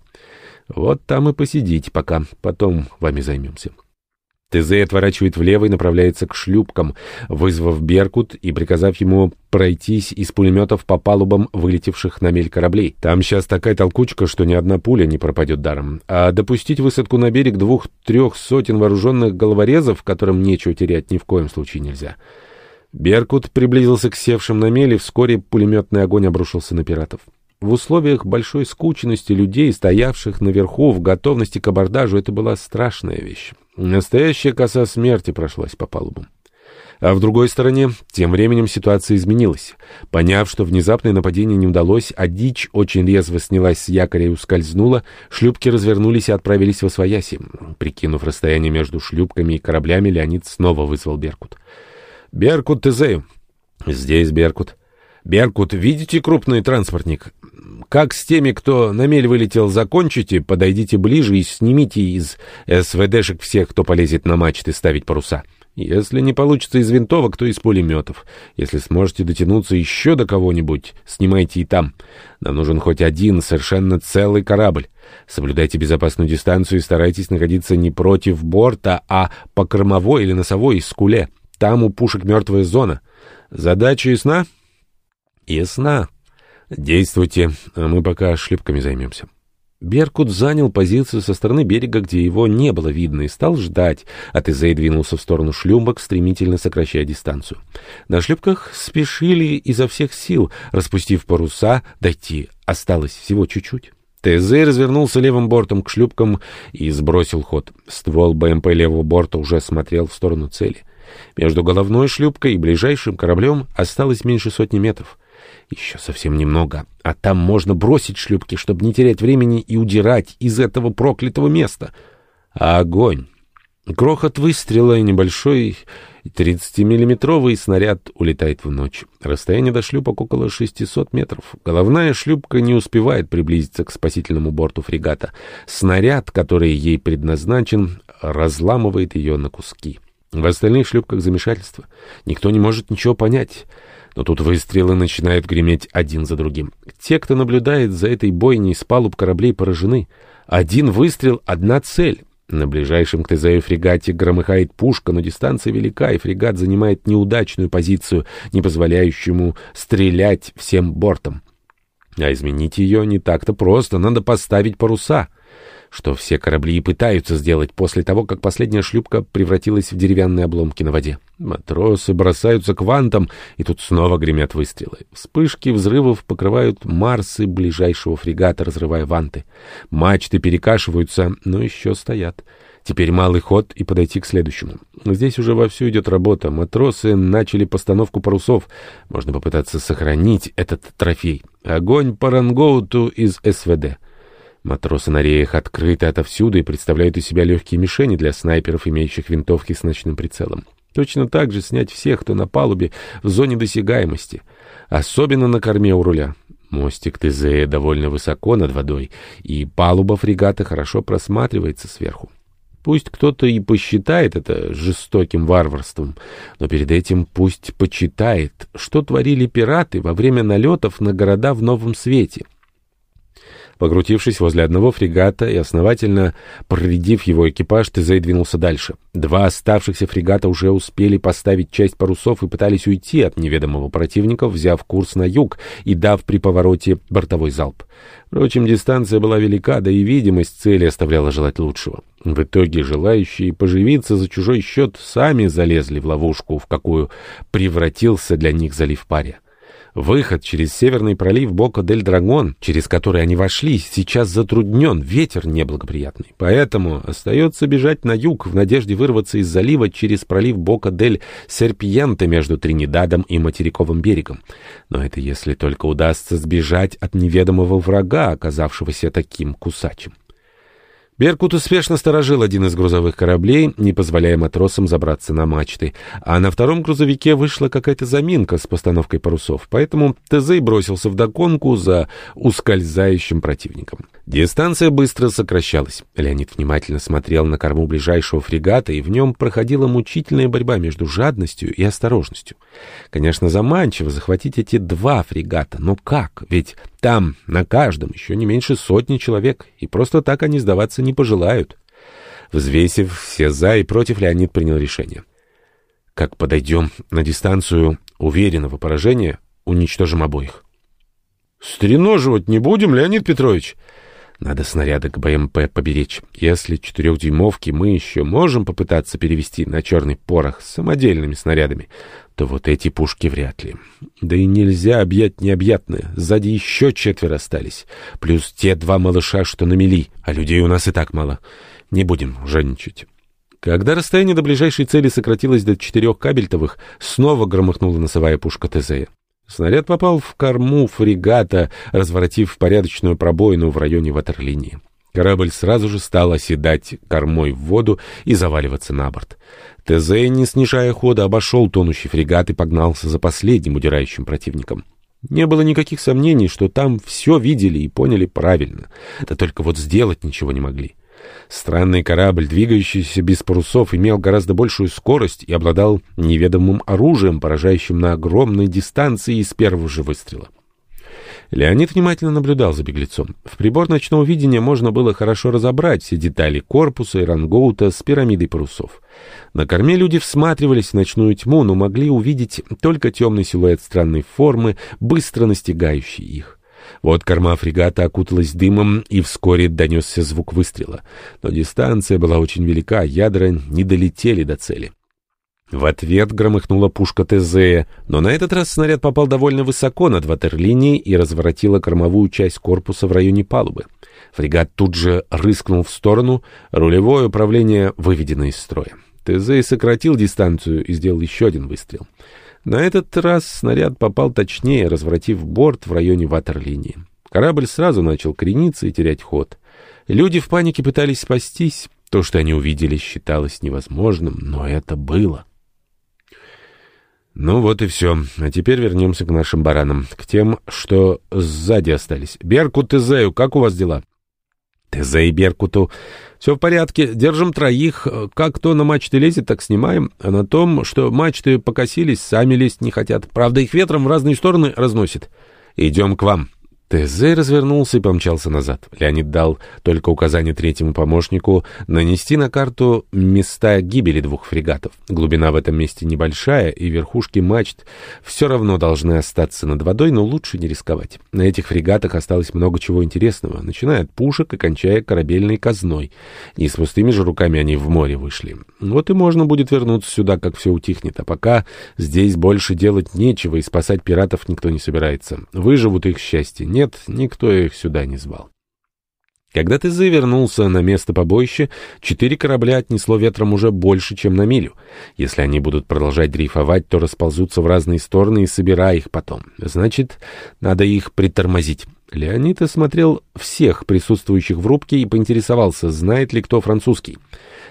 Вот там и посидите пока, потом вами займемся. ТЗ отворачивает влево и направляется к шлюпкам, вызвав Беркут и приказав ему пройтись из пулеметов по палубам вылетевших на мель кораблей. Там сейчас такая толкучка, что ни одна пуля не пропадет даром. А допустить высадку на берег двух-трех сотен вооруженных головорезов, которым нечего терять, ни в коем случае нельзя. Беркут приблизился к севшим на мели, вскоре пулеметный огонь обрушился на пиратов. В условиях большой скученности людей, стоявших наверху в готовности к абордажу, это была страшная вещь. Настоящая коса смерти прошлась по палубам. А в другой стороне, тем временем ситуация изменилась. Поняв, что внезапное нападение не удалось, а дичь очень резво снялась с якоря и ускользнула, шлюпки развернулись и отправились во свояси. Прикинув расстояние между шлюпками и кораблями, Леонид снова вызвал Беркут. «Беркут, Тезею!» «Здесь Беркут». «Беркут, видите крупный транспортник? Как с теми, кто на мель вылетел, закончите, подойдите ближе и снимите из СВДшек всех, кто полезет на мачты ставить паруса. Если не получится из винтовок, то из пулеметов. Если сможете дотянуться еще до кого-нибудь, снимайте и там. Нам нужен хоть один совершенно целый корабль. Соблюдайте безопасную дистанцию и старайтесь находиться не против борта, а по кормовой или носовой скуле. Там у пушек мертвая зона. Задача ясна? Ясна. Действуйте, а мы пока шлепками займемся. Беркут занял позицию со стороны берега, где его не было видно, и стал ждать, а Тезей двинулся в сторону шлюпок, стремительно сокращая дистанцию. На шлюпках спешили изо всех сил, распустив паруса, дойти осталось всего чуть-чуть. Тезей развернулся левым бортом к шлюпкам и сбросил ход. Ствол БМП левого борта уже смотрел в сторону цели. Между головной шлюпкой и ближайшим кораблем осталось меньше сотни метров. Еще совсем немного, а там можно бросить шлюпки, чтобы не терять времени и удирать из этого проклятого места. А огонь! Грохот выстрела и небольшой 30-миллиметровый снаряд улетает в ночь. Расстояние до шлюпок около 600 метров. Головная шлюпка не успевает приблизиться к спасительному борту фрегата. Снаряд, который ей предназначен, разламывает ее на куски. В остальных шлюпках замешательство. Никто не может ничего понять. Но тут выстрелы начинают греметь один за другим. Те, кто наблюдает за этой бойней с палуб кораблей, поражены. Один выстрел — одна цель. На ближайшем к Тезею фрегате громыхает пушка, но дистанция велика, и фрегат занимает неудачную позицию, не позволяющую ему стрелять всем бортом. А изменить ее не так-то просто, надо поставить паруса — что все корабли и пытаются сделать после того, как последняя шлюпка превратилась в деревянные обломки на воде. Матросы бросаются к вантам, и тут снова гремят выстрелы. Вспышки взрывов покрывают марсы ближайшего фрегата, разрывая ванты. Мачты перекашиваются, но еще стоят. Теперь малый ход и подойти к следующему. Здесь уже вовсю идет работа. Матросы начали постановку парусов. Можно попытаться сохранить этот трофей. Огонь по рангоуту из СВД. Матросы на реях открыты отовсюду и представляют из себя легкие мишени для снайперов, имеющих винтовки с ночным прицелом. Точно так же снять всех, кто на палубе, в зоне досягаемости. Особенно на корме у руля. Мостик ТЗ довольно высоко над водой, и палуба фрегата хорошо просматривается сверху. Пусть кто-то и посчитает это жестоким варварством, но перед этим пусть почитает, что творили пираты во время налетов на города в Новом Свете. Покрутившись возле одного фрегата и основательно проредив его экипаж, Тезей двинулся дальше. Два оставшихся фрегата уже успели поставить часть парусов и пытались уйти от неведомого противника, взяв курс на юг и дав при повороте бортовой залп. Впрочем, дистанция была велика, да и видимость цели оставляла желать лучшего. В итоге желающие поживиться за чужой счет сами залезли в ловушку, в какую превратился для них залив паря. Выход через Северный пролив Бока-дель-Драгон, через который они вошли, сейчас затруднен, ветер неблагоприятный. Поэтому остается бежать на юг в надежде вырваться из залива через пролив Бока-дель-Серпиенте между Тринидадом и материковым берегом. Но это если только удастся сбежать от неведомого врага, оказавшегося таким кусачим. Беркут успешно сторожил один из грузовых кораблей, не позволяя матросам забраться на мачты, а на втором грузовике вышла какая-то заминка с постановкой парусов, поэтому Тезей бросился в догонку за ускользающим противником. Дистанция быстро сокращалась. Леонид внимательно смотрел на корму ближайшего фрегата, и в нем проходила мучительная борьба между жадностью и осторожностью. Конечно, заманчиво захватить эти два фрегата, но как? Ведь там на каждом еще не меньше сотни человек, и просто так они сдаваться не пожелают. Взвесив все «за» и «против», Леонид принял решение. Как подойдем на дистанцию уверенного поражения, уничтожим обоих. «Стреноживать не будем, Леонид Петрович?» Надо снаряды к БМП поберечь. Если четырехдюймовки мы еще можем попытаться перевести на черный порох самодельными снарядами, то вот эти пушки вряд ли. Да и нельзя объять необъятное. Сзади еще четверо остались. Плюс те два малыша, что на мели, а людей у нас и так мало. Не будем жадничать. Когда расстояние до ближайшей цели сократилось до четырех кабельтовых, снова громыхнула носовая пушка ТЗ. Снаряд попал в корму фрегата, разворотив порядочную пробоину в районе ватерлинии. Корабль сразу же стал оседать кормой в воду и заваливаться на борт. ТЗ, не снижая хода, обошел тонущий фрегат и погнался за последним удирающим противником. Не было никаких сомнений, что там все видели и поняли правильно. Да только вот сделать ничего не могли. Странный корабль, двигающийся без парусов, имел гораздо большую скорость и обладал неведомым оружием, поражающим на огромной дистанции из первого же выстрела. Леонид внимательно наблюдал за беглецом. В прибор ночного видения можно было хорошо разобрать все детали корпуса и рангоута с пирамидой парусов. На корме люди всматривались в ночную тьму, но могли увидеть только темный силуэт странной формы, быстро настигающий их. Вот корма фрегата окуталась дымом, и вскоре донесся звук выстрела. Но дистанция была очень велика, ядра не долетели до цели. В ответ громыхнула пушка ТЗ, но на этот раз снаряд попал довольно высоко над ватерлинией и разворотила кормовую часть корпуса в районе палубы. Фрегат тут же рыскнул в сторону, рулевое управление выведено из строя. ТЗ сократил дистанцию и сделал еще один выстрел. На этот раз снаряд попал точнее, развратив борт в районе ватерлинии. Корабль сразу начал крениться и терять ход. Люди в панике пытались спастись. То, что они увидели, считалось невозможным, но это было. Ну вот и все. А теперь вернемся к нашим баранам, к тем, что сзади остались. Беркут и Зею, как у вас дела? Тезе и Беркуту. Все в порядке, держим троих. Как кто на мачты лезет, так снимаем. А на том, что мачты покосились, сами лезть не хотят. Правда, их ветром в разные стороны разносит. Идем к вам. ТЗ развернулся и помчался назад. Леонид дал только указание третьему помощнику нанести на карту места гибели двух фрегатов. Глубина в этом месте небольшая, и верхушки мачт все равно должны остаться над водой, но лучше не рисковать. На этих фрегатах осталось много чего интересного, начиная от пушек и кончая корабельной казной. Не с пустыми же руками они в море вышли. Вот и можно будет вернуться сюда, как все утихнет. А пока здесь больше делать нечего, и спасать пиратов никто не собирается. Выживут их счастье. Нет, нет, никто их сюда не звал. Когда ты завернулся на место побоища, четыре корабля отнесло ветром уже больше, чем на милю. Если они будут продолжать дрейфовать, то расползутся в разные стороны и собирай их потом. Значит, надо их притормозить. Леонид осмотрел всех присутствующих в рубке и поинтересовался, знает ли кто французский.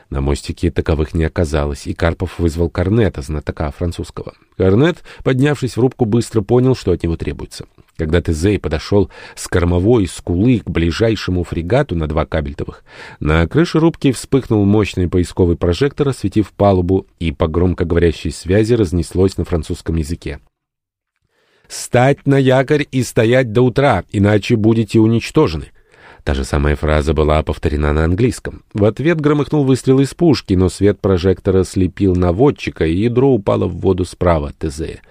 На мостике таковых не оказалось, и Карпов вызвал Корнета, знатока французского. Корнет, поднявшись в рубку, быстро понял, что от него требуется. Когда Тезей подошел с кормовой скулы к ближайшему фрегату на два кабельтовых, на крыше рубки вспыхнул мощный поисковый прожектор, осветив палубу, и по громкоговорящей связи разнеслось на французском языке. «Стать на якорь и стоять до утра, иначе будете уничтожены». Та же самая фраза была повторена на английском. В ответ громыхнул выстрел из пушки, но свет прожектора слепил наводчика, и ядро упало в воду справа от Тезея.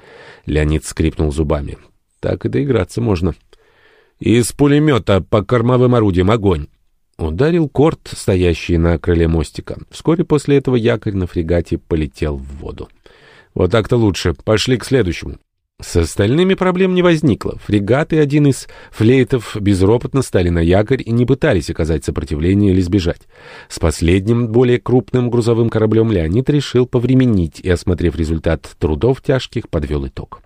Леонид скрипнул зубами. Так и доиграться можно. Из пулемета по кормовым орудиям огонь. Ударил корт, стоящий на крыле мостика. Вскоре после этого якорь на фрегате полетел в воду. Вот так-то лучше. Пошли к следующему. С остальными проблем не возникло. Фрегат и один из флейтов безропотно стали на якорь и не пытались оказать сопротивление или сбежать. С последним, более крупным грузовым кораблем Леонид решил повременить и, осмотрев результат трудов тяжких, подвел итог.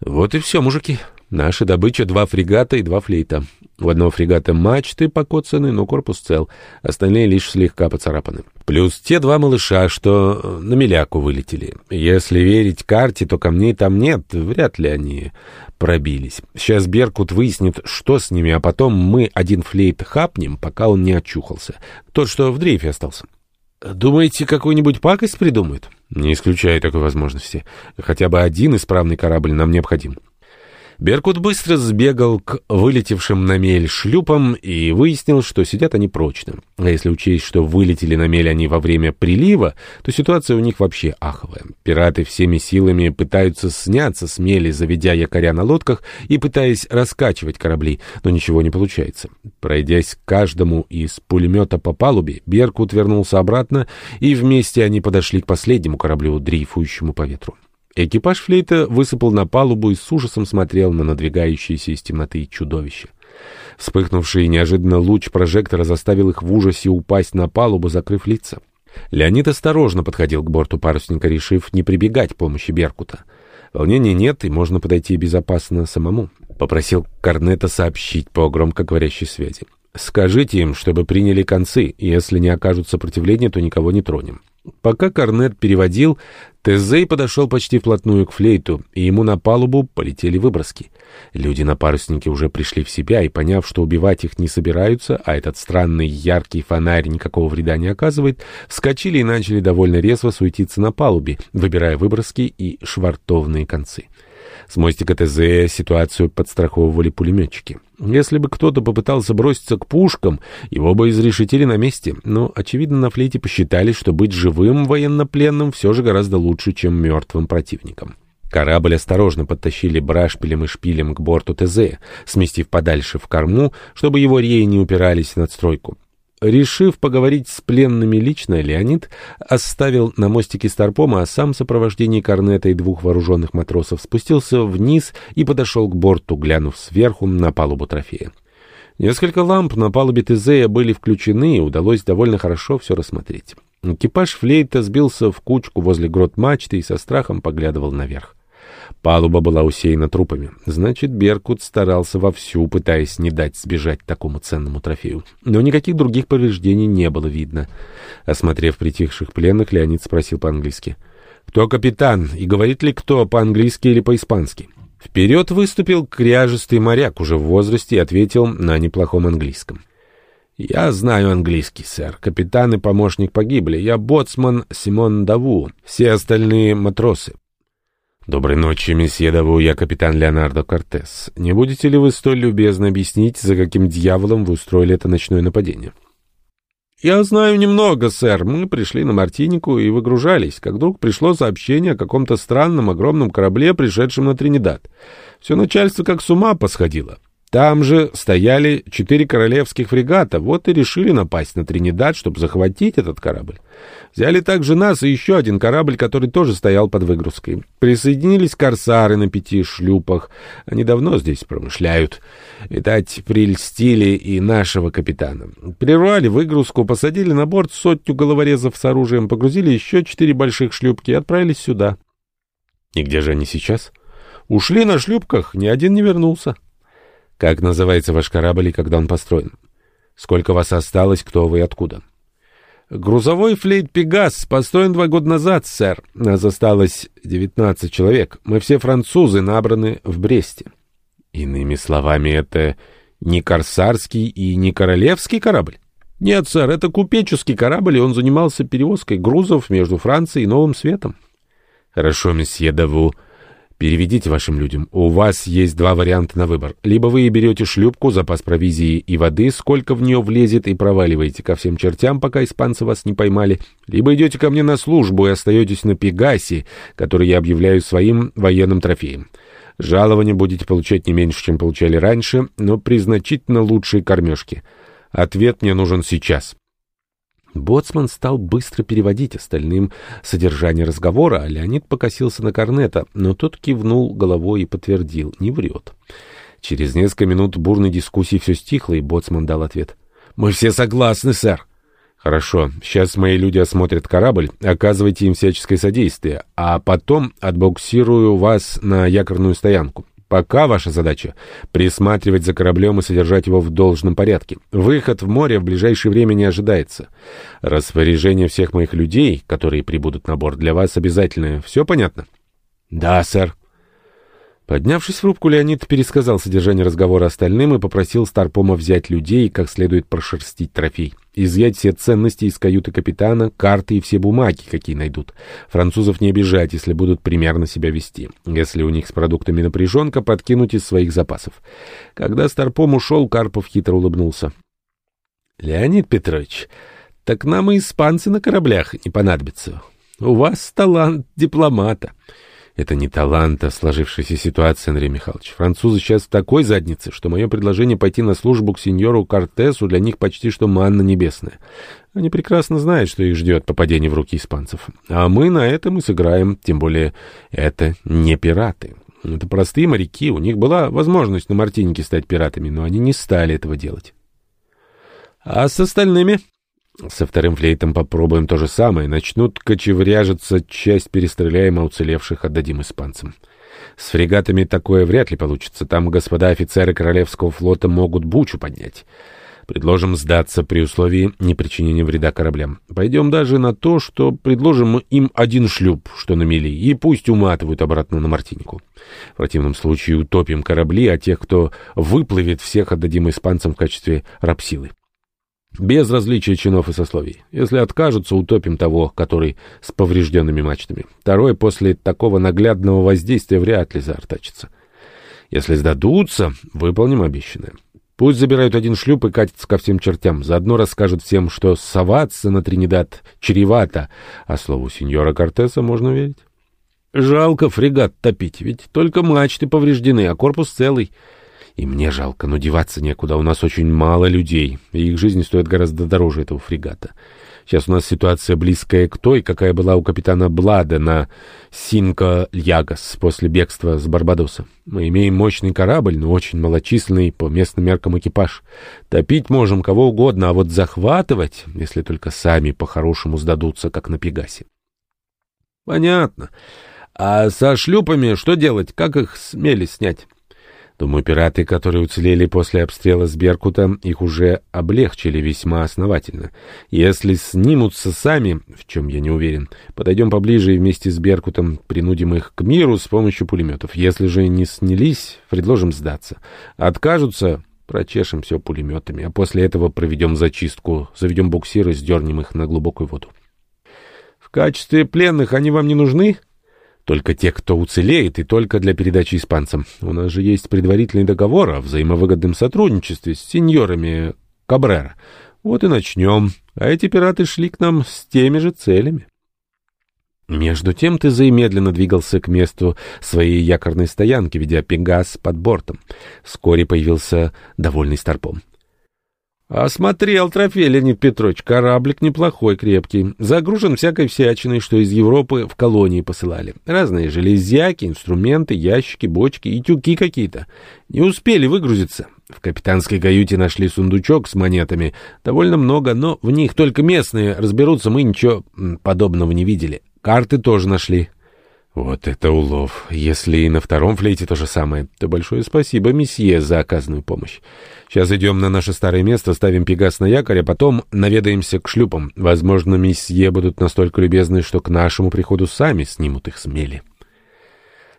Вот и все, мужики. Наша добыча — два фрегата и два флейта. У одного фрегата мачты покоцаны, но корпус цел. Остальные лишь слегка поцарапаны. Плюс те два малыша, что э, на миляку вылетели. Если верить карте, то камней там нет. Вряд ли они пробились. Сейчас Беркут выяснит, что с ними, а потом мы один флейт хапнем, пока он не очухался. Тот, что в дрейфе остался. Думаете, какую-нибудь пакость придумают? Не исключаю такой возможности. Хотя бы один исправный корабль нам необходим. Беркут быстро сбегал к вылетевшим на мель шлюпам и выяснил, что сидят они прочно. А если учесть, что вылетели на мель они во время прилива, то ситуация у них вообще аховая. Пираты всеми силами пытаются сняться с мели, заведя якоря на лодках и пытаясь раскачивать корабли, но ничего не получается. Пройдясь каждому из пулемета по палубе, Беркут вернулся обратно, и вместе они подошли к последнему кораблю, дрейфующему по ветру. Экипаж флейта высыпал на палубу и с ужасом смотрел на надвигающееся из темноты чудовище. Вспыхнувший неожиданно луч прожектора заставил их в ужасе упасть на палубу, закрыв лица. Леонид осторожно подходил к борту парусника, решив не прибегать к помощи Беркута. Волнения нет, и можно подойти безопасно самому. Попросил Корнета сообщить по громкоговорящей связи. «Скажите им, чтобы приняли концы. Если не окажут сопротивления, то никого не тронем». Пока Корнет переводил, Тезей подошел почти вплотную к флейту, и ему на палубу полетели выброски. Люди на паруснике уже пришли в себя, и, поняв, что убивать их не собираются, а этот странный яркий фонарь никакого вреда не оказывает, вскочили и начали довольно резво суетиться на палубе, выбирая выброски и швартовные концы. С мостика ТЗ ситуацию подстраховывали пулеметчики. Если бы кто-то попытался броситься к пушкам, его бы изрешетили на месте. Но, очевидно, на флейте посчитали, что быть живым военнопленным все же гораздо лучше, чем мертвым противником. Корабль осторожно подтащили брашпилем и шпилем к борту ТЗ, сместив подальше в корму, чтобы его реи не упирались в надстройку. Решив поговорить с пленными лично, Леонид оставил на мостике Старпома, а сам в сопровождении корнета и двух вооруженных матросов спустился вниз и подошел к борту, глянув сверху на палубу трофея. Несколько ламп на палубе Тезея были включены, и удалось довольно хорошо все рассмотреть. Экипаж флейта сбился в кучку возле грот мачты и со страхом поглядывал наверх. Палуба была усеяна трупами. Значит, Беркут старался вовсю, пытаясь не дать сбежать такому ценному трофею. Но никаких других повреждений не было видно. Осмотрев притихших пленных, Леонид спросил по-английски. «Кто капитан? И говорит ли кто по-английски или по-испански?» Вперед выступил кряжестый моряк уже в возрасте и ответил на неплохом английском. «Я знаю английский, сэр. Капитан и помощник погибли. Я боцман Симон Даву. Все остальные матросы». «Доброй ночи, месье Даву. Я капитан Леонардо Кортес. Не будете ли вы столь любезно объяснить, за каким дьяволом вы устроили это ночное нападение?» «Я знаю немного, сэр. Мы пришли на Мартинику и выгружались, как вдруг пришло сообщение о каком-то странном огромном корабле, пришедшем на Тринидад. Все начальство как с ума посходило. Там же стояли четыре королевских фрегата, вот и решили напасть на Тринидад, чтобы захватить этот корабль. Взяли также нас и еще один корабль, который тоже стоял под выгрузкой. Присоединились корсары на пяти шлюпах. Они давно здесь промышляют. Видать, прельстили и нашего капитана. Прервали выгрузку, посадили на борт сотню головорезов с оружием, погрузили еще четыре больших шлюпки и отправились сюда. И где же они сейчас? Ушли на шлюпках, ни один не вернулся. Как называется ваш корабль и когда он построен? Сколько вас осталось, кто вы и откуда? Грузовой флейт «Пегас» построен два года назад, сэр. Нас осталось девятнадцать человек. Мы все французы, набраны в Бресте. Иными словами, это не корсарский и не королевский корабль? Нет, сэр, это купеческий корабль, и он занимался перевозкой грузов между Францией и Новым Светом. Хорошо, месье Даву. Переведите вашим людям. У вас есть два варианта на выбор. Либо вы берете шлюпку, запас провизии и воды, сколько в нее влезет, и проваливаете ко всем чертям, пока испанцы вас не поймали. Либо идете ко мне на службу и остаетесь на Пегасе, который я объявляю своим военным трофеем. Жалование будете получать не меньше, чем получали раньше, но при значительно лучшей кормежке. Ответ мне нужен сейчас. Боцман стал быстро переводить остальным содержание разговора, а Леонид покосился на Корнета, но тот кивнул головой и подтвердил, не врет. Через несколько минут бурной дискуссии все стихло, и Боцман дал ответ. «Мы все согласны, сэр». «Хорошо, сейчас мои люди осмотрят корабль, оказывайте им всяческое содействие, а потом отбуксирую вас на якорную стоянку. Пока ваша задача — присматривать за кораблем и содержать его в должном порядке. Выход в море в ближайшее время не ожидается. Распоряжение всех моих людей, которые прибудут на борт, для вас обязательное. Все понятно? — Да, сэр. Поднявшись в рубку, Леонид пересказал содержание разговора остальным и попросил Старпома взять людей и как следует прошерстить трофей. Изъять все ценности из каюты капитана, карты и все бумаги, какие найдут. Французов не обижать, если будут примерно себя вести. Если у них с продуктами напряженка, подкинуть из своих запасов. Когда Старпом ушел, Карпов хитро улыбнулся. — Леонид Петрович, так нам и испанцы на кораблях не понадобятся. У вас талант дипломата. — это не талант, а сложившаяся ситуация, Андрей Михайлович. Французы сейчас в такой заднице, что мое предложение пойти на службу к сеньору Кортесу для них почти что манна небесная. Они прекрасно знают, что их ждет попадение в руки испанцев. А мы на этом и сыграем, тем более это не пираты. Это простые моряки, у них была возможность на Мартинике стать пиратами, но они не стали этого делать. А с остальными со вторым флейтом попробуем то же самое. Начнут кочевряжиться, часть перестреляем, а уцелевших отдадим испанцам. С фрегатами такое вряд ли получится. Там господа офицеры Королевского флота могут бучу поднять. Предложим сдаться при условии непричинения вреда кораблям. Пойдем даже на то, что предложим им один шлюп, что на мели, и пусть уматывают обратно на Мартинику. В противном случае утопим корабли, а тех, кто выплывет, всех отдадим испанцам в качестве рабсилы. Без различия чинов и сословий. Если откажутся, утопим того, который с поврежденными мачтами. Второй после такого наглядного воздействия вряд ли заортачится. Если сдадутся, выполним обещанное. Пусть забирают один шлюп и катятся ко всем чертям. Заодно расскажут всем, что соваться на Тринидад чревато, а слову сеньора Кортеса можно верить. Жалко фрегат топить, ведь только мачты повреждены, а корпус целый. И мне жалко, но деваться некуда. У нас очень мало людей, и их жизнь стоит гораздо дороже этого фрегата. Сейчас у нас ситуация близкая к той, какая была у капитана Блада на Синко-Льягас после бегства с Барбадоса. Мы имеем мощный корабль, но очень малочисленный по местным меркам экипаж. Топить можем кого угодно, а вот захватывать, если только сами по-хорошему сдадутся, как на Пегасе. Понятно. А со шлюпами что делать? Как их смели снять? Думаю, пираты, которые уцелели после обстрела с Беркута, их уже облегчили весьма основательно. Если снимутся сами, в чем я не уверен, подойдем поближе и вместе с Беркутом принудим их к миру с помощью пулеметов. Если же не снялись, предложим сдаться. Откажутся, Прочешем все пулеметами, а после этого проведем зачистку, заведем буксиры, сдернем их на глубокую воду. В качестве пленных они вам не нужны? Только те, кто уцелеет, и только для передачи испанцам. У нас же есть предварительный договор о взаимовыгодном сотрудничестве с сеньорами Кабрера. Вот и начнем. А эти пираты шли к нам с теми же целями. Между тем Тезей медленно двигался к месту своей якорной стоянки, ведя пегас под бортом. Вскоре появился довольный старпом. «Осмотрел трофей, Леонид Петрович. Кораблик неплохой, крепкий. Загружен всякой всячиной, что из Европы в колонии посылали. Разные железяки, инструменты, ящики, бочки и тюки какие-то. Не успели выгрузиться. В капитанской каюте нашли сундучок с монетами. Довольно много, но в них только местные разберутся. Мы ничего подобного не видели. Карты тоже нашли. Вот это улов. Если и на втором флейте то же самое, то большое спасибо, месье, за оказанную помощь. Сейчас идем на наше старое место, ставим пегас на якорь, а потом наведаемся к шлюпам. Возможно, месье будут настолько любезны, что к нашему приходу сами снимут их смели.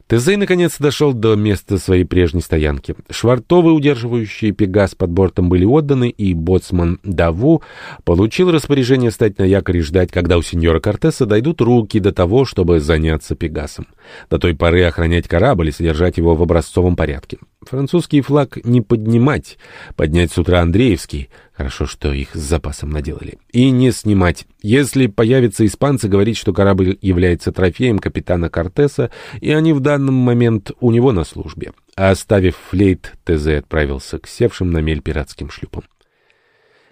Тезей наконец дошел до места своей прежней стоянки. Швартовы, удерживающие Пегас под бортом, были отданы, и боцман Даву получил распоряжение стать на якоре ждать, когда у сеньора Кортеса дойдут руки до того, чтобы заняться Пегасом. До той поры охранять корабль и содержать его в образцовом порядке. Французский флаг не поднимать, поднять с утра Андреевский, хорошо, что их с запасом наделали, и не снимать. Если появятся испанцы, говорить, что корабль является трофеем капитана Кортеса, и они в данный момент у него на службе. А оставив флейт, ТЗ отправился к севшим на мель пиратским шлюпам.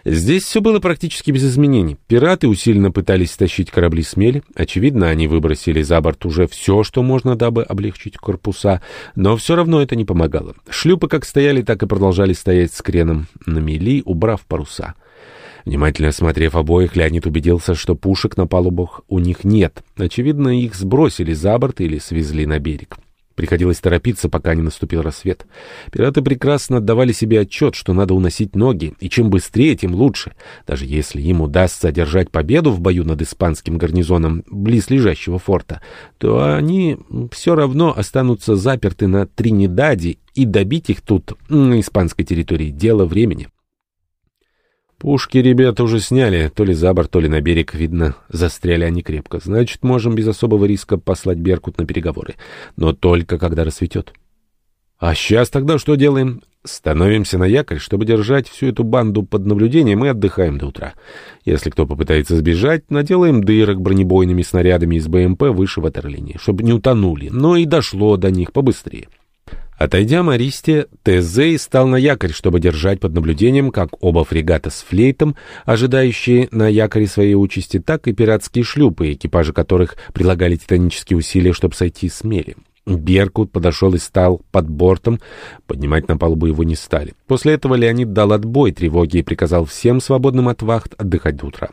Здесь все было практически без изменений. Пираты усиленно пытались стащить корабли с мели. Очевидно, они выбросили за борт уже все, что можно, дабы облегчить корпуса, но все равно это не помогало. Шлюпы как стояли, так и продолжали стоять с креном на мели, убрав паруса. Внимательно осмотрев обоих, Леонид убедился, что пушек на палубах у них нет. Очевидно, их сбросили за борт или свезли на берег. Приходилось торопиться, пока не наступил рассвет. Пираты прекрасно отдавали себе отчет, что надо уносить ноги, и чем быстрее, тем лучше. Даже если им удастся одержать победу в бою над испанским гарнизоном близ лежащего форта, то они все равно останутся заперты на Тринидаде, и добить их тут, на испанской территории, дело времени. Пушки ребята уже сняли, то ли за борт, то ли на берег, видно, застряли они крепко. Значит, можем без особого риска послать Беркут на переговоры. Но только когда рассветет. А сейчас тогда что делаем? Становимся на якорь, чтобы держать всю эту банду под наблюдением и отдыхаем до утра. Если кто попытается сбежать, наделаем дырок бронебойными снарядами из БМП выше ватерлинии, чтобы не утонули, но и дошло до них побыстрее. Отойдя Мористе, Тезей стал на якорь, чтобы держать под наблюдением как оба фрегата с флейтом, ожидающие на якоре своей участи, так и пиратские шлюпы, экипажи которых прилагали титанические усилия, чтобы сойти с мели. Беркут подошел и стал под бортом, поднимать на палубу его не стали. После этого Леонид дал отбой тревоги и приказал всем свободным от вахт отдыхать до утра.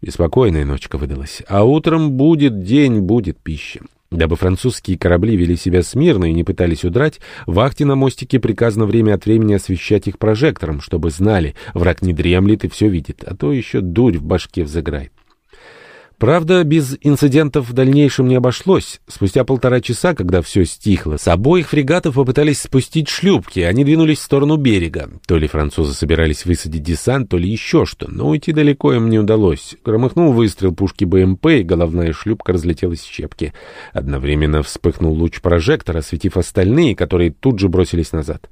Беспокойная ночка выдалась, а утром будет день, будет пища. Дабы французские корабли вели себя смирно и не пытались удрать, вахте на мостике приказано время от времени освещать их прожектором, чтобы знали, враг не дремлет и все видит, а то еще дурь в башке взыграет. Правда, без инцидентов в дальнейшем не обошлось. Спустя полтора часа, когда все стихло, с обоих фрегатов попытались спустить шлюпки, они двинулись в сторону берега. То ли французы собирались высадить десант, то ли еще что, но уйти далеко им не удалось. Громыхнул выстрел пушки БМП, и головная шлюпка разлетелась в щепки. Одновременно вспыхнул луч прожектора, осветив остальные, которые тут же бросились назад.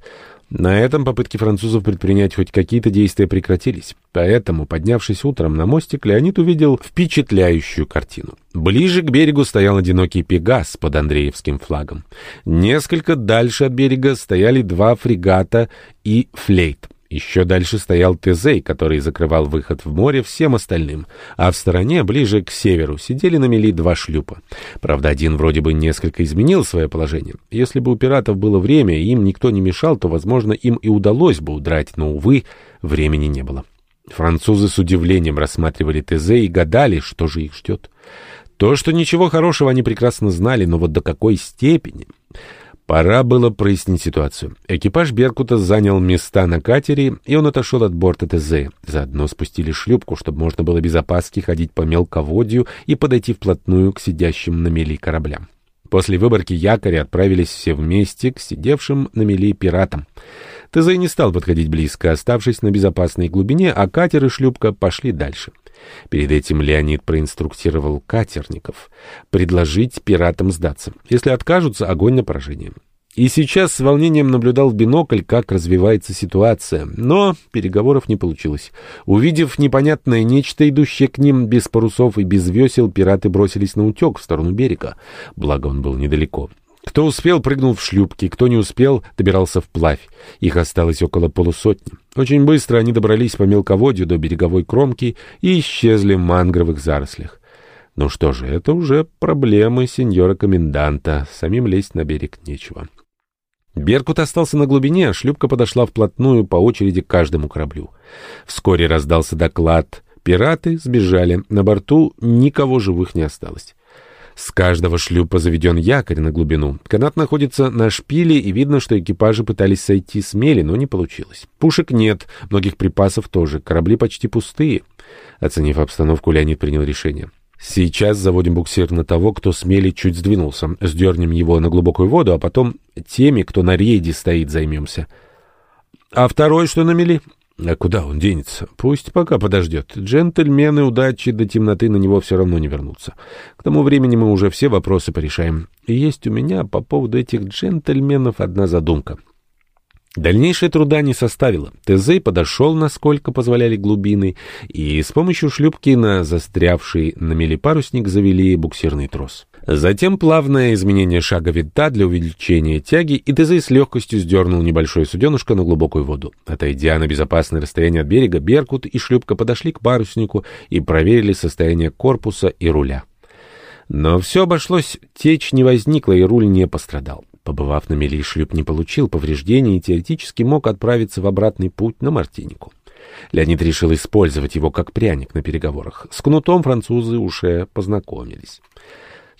На этом попытки французов предпринять хоть какие-то действия прекратились. Поэтому, поднявшись утром на мостик, Леонид увидел впечатляющую картину. Ближе к берегу стоял одинокий пегас под Андреевским флагом. Несколько дальше от берега стояли два фрегата и флейт. Еще дальше стоял Тезей, который закрывал выход в море всем остальным, а в стороне, ближе к северу, сидели на мели два шлюпа. Правда, один вроде бы несколько изменил свое положение. Если бы у пиратов было время и им никто не мешал, то, возможно, им и удалось бы удрать, но, увы, времени не было. Французы с удивлением рассматривали Тезей и гадали, что же их ждет. То, что ничего хорошего они прекрасно знали, но вот до какой степени... Пора было прояснить ситуацию. Экипаж «Беркута» занял места на катере, и он отошел от борта ТЗ. Заодно спустили шлюпку, чтобы можно было без опаски ходить по мелководью и подойти вплотную к сидящим на мели кораблям. После выборки якоря отправились все вместе к сидевшим на мели пиратам. ТЗ не стал подходить близко, оставшись на безопасной глубине, а катер и шлюпка пошли дальше. Перед этим Леонид проинструктировал катерников предложить пиратам сдаться. Если откажутся, огонь на поражение. И сейчас с волнением наблюдал в бинокль, как развивается ситуация. Но переговоров не получилось. Увидев непонятное нечто, идущее к ним без парусов и без весел, пираты бросились на утек в сторону берега. Благо он был недалеко. Кто успел, прыгнул в шлюпки, кто не успел, добирался вплавь. Их осталось около полусотни. Очень быстро они добрались по мелководью до береговой кромки и исчезли в мангровых зарослях. Ну что же, это уже проблемы сеньора-коменданта. Самим лезть на берег нечего. Беркут остался на глубине, а шлюпка подошла вплотную по очереди к каждому кораблю. Вскоре раздался доклад. Пираты сбежали. На борту никого живых не осталось. С каждого шлюпа заведен якорь на глубину. Канат находится на шпиле, и видно, что экипажи пытались сойти с мели, но не получилось. Пушек нет, многих припасов тоже. Корабли почти пустые. Оценив обстановку, Леонид принял решение. Сейчас заводим буксир на того, кто смели чуть сдвинулся. Сдернем его на глубокую воду, а потом теми, кто на рейде стоит, займемся. А второй что на мели? А куда он денется? Пусть пока подождет. Джентльмены удачи до темноты на него все равно не вернутся. К тому времени мы уже все вопросы порешаем. И есть у меня по поводу этих джентльменов одна задумка. Дальнейшее труда не составило. Тезей подошел, насколько позволяли глубины, и с помощью шлюпки на застрявший на мели парусник завели буксирный трос. Затем плавное изменение шага винта для увеличения тяги, и Тезей с легкостью сдернул небольшое суденышко на глубокую воду. Отойдя на безопасное расстояние от берега, Беркут и шлюпка подошли к паруснику и проверили состояние корпуса и руля. Но все обошлось, течь не возникла, и руль не пострадал. Побывав на мели, шлюп не получил повреждений и теоретически мог отправиться в обратный путь на Мартинику. Леонид решил использовать его как пряник на переговорах. С кнутом французы уже познакомились.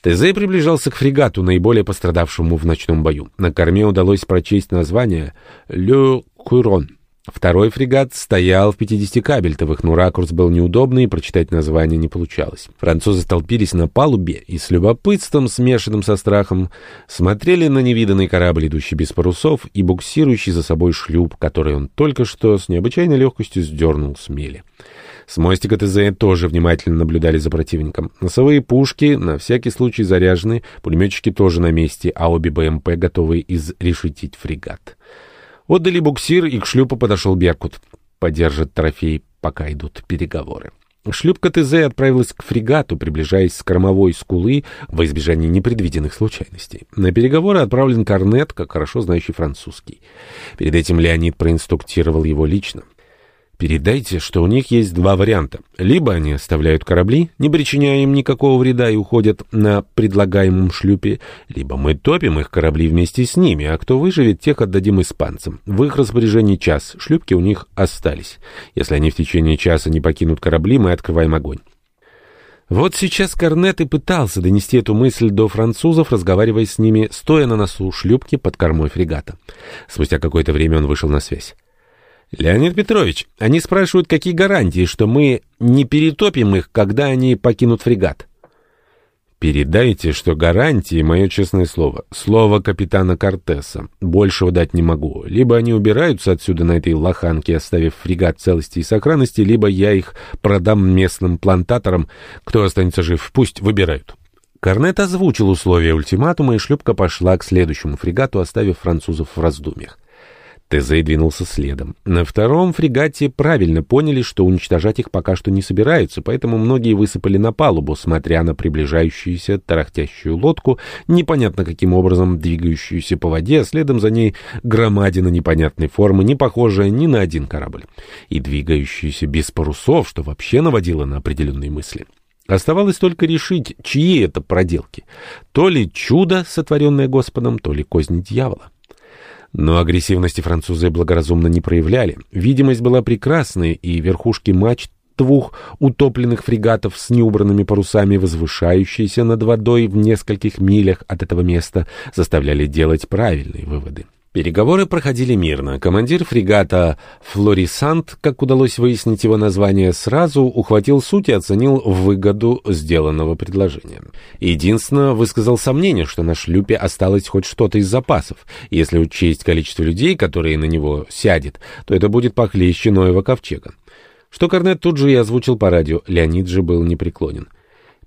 ТЗ приближался к фрегату, наиболее пострадавшему в ночном бою. На корме удалось прочесть название «Ле Курон». Второй фрегат стоял в 50 кабельтовых, но ракурс был неудобный, и прочитать название не получалось. Французы столпились на палубе и с любопытством, смешанным со страхом, смотрели на невиданный корабль, идущий без парусов, и буксирующий за собой шлюп, который он только что с необычайной легкостью сдернул с мели. С мостика ТЗ тоже внимательно наблюдали за противником. Носовые пушки на всякий случай заряжены, пулеметчики тоже на месте, а обе БМП готовы изрешетить фрегат. Отдали буксир, и к шлюпу подошел Беркут. Подержит трофей, пока идут переговоры. Шлюпка ТЗ отправилась к фрегату, приближаясь с кормовой скулы во избежание непредвиденных случайностей. На переговоры отправлен Корнет, как хорошо знающий французский. Перед этим Леонид проинструктировал его лично. Передайте, что у них есть два варианта. Либо они оставляют корабли, не причиняя им никакого вреда и уходят на предлагаемом шлюпе, либо мы топим их корабли вместе с ними, а кто выживет, тех отдадим испанцам. В их распоряжении час, шлюпки у них остались. Если они в течение часа не покинут корабли, мы открываем огонь. Вот сейчас Корнет и пытался донести эту мысль до французов, разговаривая с ними, стоя на носу шлюпки под кормой фрегата. Спустя какое-то время он вышел на связь. Леонид Петрович, они спрашивают, какие гарантии, что мы не перетопим их, когда они покинут фрегат. Передайте, что гарантии — мое честное слово. Слово капитана Кортеса. Большего дать не могу. Либо они убираются отсюда на этой лоханке, оставив фрегат целости и сохранности, либо я их продам местным плантаторам. Кто останется жив, пусть выбирают. Корнет озвучил условия ультиматума, и шлюпка пошла к следующему фрегату, оставив французов в раздумьях. Тезей двинулся следом. На втором фрегате правильно поняли, что уничтожать их пока что не собираются, поэтому многие высыпали на палубу, смотря на приближающуюся тарахтящую лодку, непонятно каким образом двигающуюся по воде, а следом за ней громадина непонятной формы, не похожая ни на один корабль, и двигающуюся без парусов, что вообще наводило на определенные мысли. Оставалось только решить, чьи это проделки. То ли чудо, сотворенное Господом, то ли козни дьявола. Но агрессивности французы благоразумно не проявляли. Видимость была прекрасной, и верхушки мачт двух утопленных фрегатов с неубранными парусами, возвышающиеся над водой в нескольких милях от этого места, заставляли делать правильные выводы. Переговоры проходили мирно. Командир фрегата «Флорисант», как удалось выяснить его название, сразу ухватил суть и оценил выгоду сделанного предложения. Единственно, высказал сомнение, что на шлюпе осталось хоть что-то из запасов. Если учесть количество людей, которые на него сядет, то это будет похлеще Ноева ковчега. Что Корнет тут же и озвучил по радио. Леонид же был непреклонен.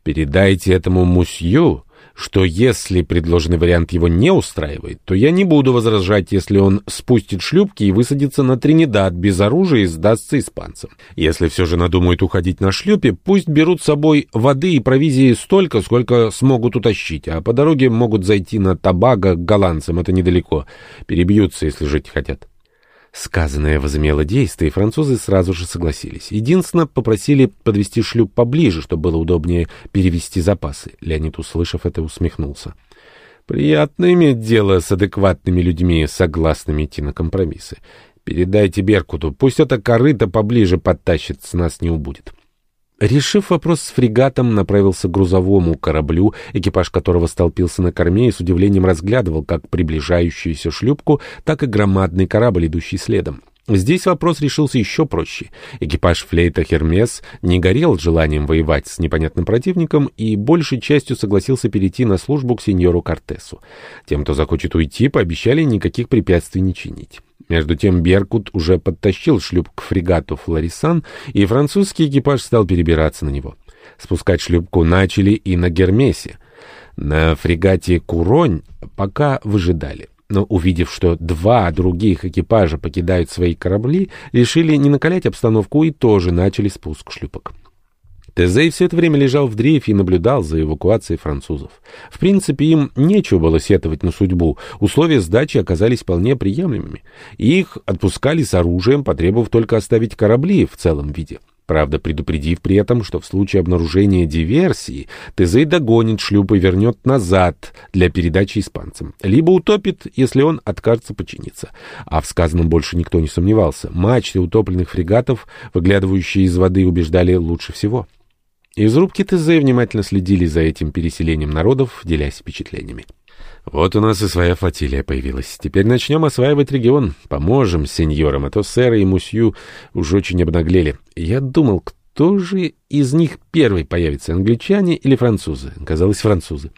«Передайте этому мусью...» что если предложенный вариант его не устраивает, то я не буду возражать, если он спустит шлюпки и высадится на Тринидад без оружия и сдастся испанцам. Если все же надумают уходить на шлюпе, пусть берут с собой воды и провизии столько, сколько смогут утащить, а по дороге могут зайти на Табаго к голландцам, это недалеко. Перебьются, если жить хотят. Сказанное возымело действие, и французы сразу же согласились. Единственно, попросили подвести шлюп поближе, чтобы было удобнее перевести запасы. Леонид, услышав это, усмехнулся. Приятно иметь дело с адекватными людьми, согласными идти на компромиссы. Передайте Беркуту, пусть это корыто поближе подтащит, с нас не убудет. Решив вопрос с фрегатом, направился к грузовому кораблю, экипаж которого столпился на корме и с удивлением разглядывал как приближающуюся шлюпку, так и громадный корабль, идущий следом. Здесь вопрос решился еще проще. Экипаж флейта «Хермес» не горел желанием воевать с непонятным противником и большей частью согласился перейти на службу к сеньору Кортесу. Тем, кто захочет уйти, пообещали никаких препятствий не чинить. Между тем Беркут уже подтащил шлюп к фрегату «Флорисан», и французский экипаж стал перебираться на него. Спускать шлюпку начали и на Гермесе. На фрегате «Куронь» пока выжидали. Но увидев, что два других экипажа покидают свои корабли, решили не накалять обстановку и тоже начали спуск шлюпок. Тезей все это время лежал в дрейфе и наблюдал за эвакуацией французов. В принципе, им нечего было сетовать на судьбу. Условия сдачи оказались вполне приемлемыми. Их отпускали с оружием, потребовав только оставить корабли в целом виде. Правда, предупредив при этом, что в случае обнаружения диверсии Тезей догонит шлюп и вернет назад для передачи испанцам. Либо утопит, если он откажется подчиниться. А в сказанном больше никто не сомневался. Мачты утопленных фрегатов, выглядывающие из воды, убеждали лучше всего. Из рубки ТЗ внимательно следили за этим переселением народов, делясь впечатлениями. Вот у нас и своя флотилия появилась. Теперь начнем осваивать регион. Поможем сеньорам, а то сэры и мусью уж очень обнаглели. Я думал, кто же из них первый появится, англичане или французы? Казалось, французы.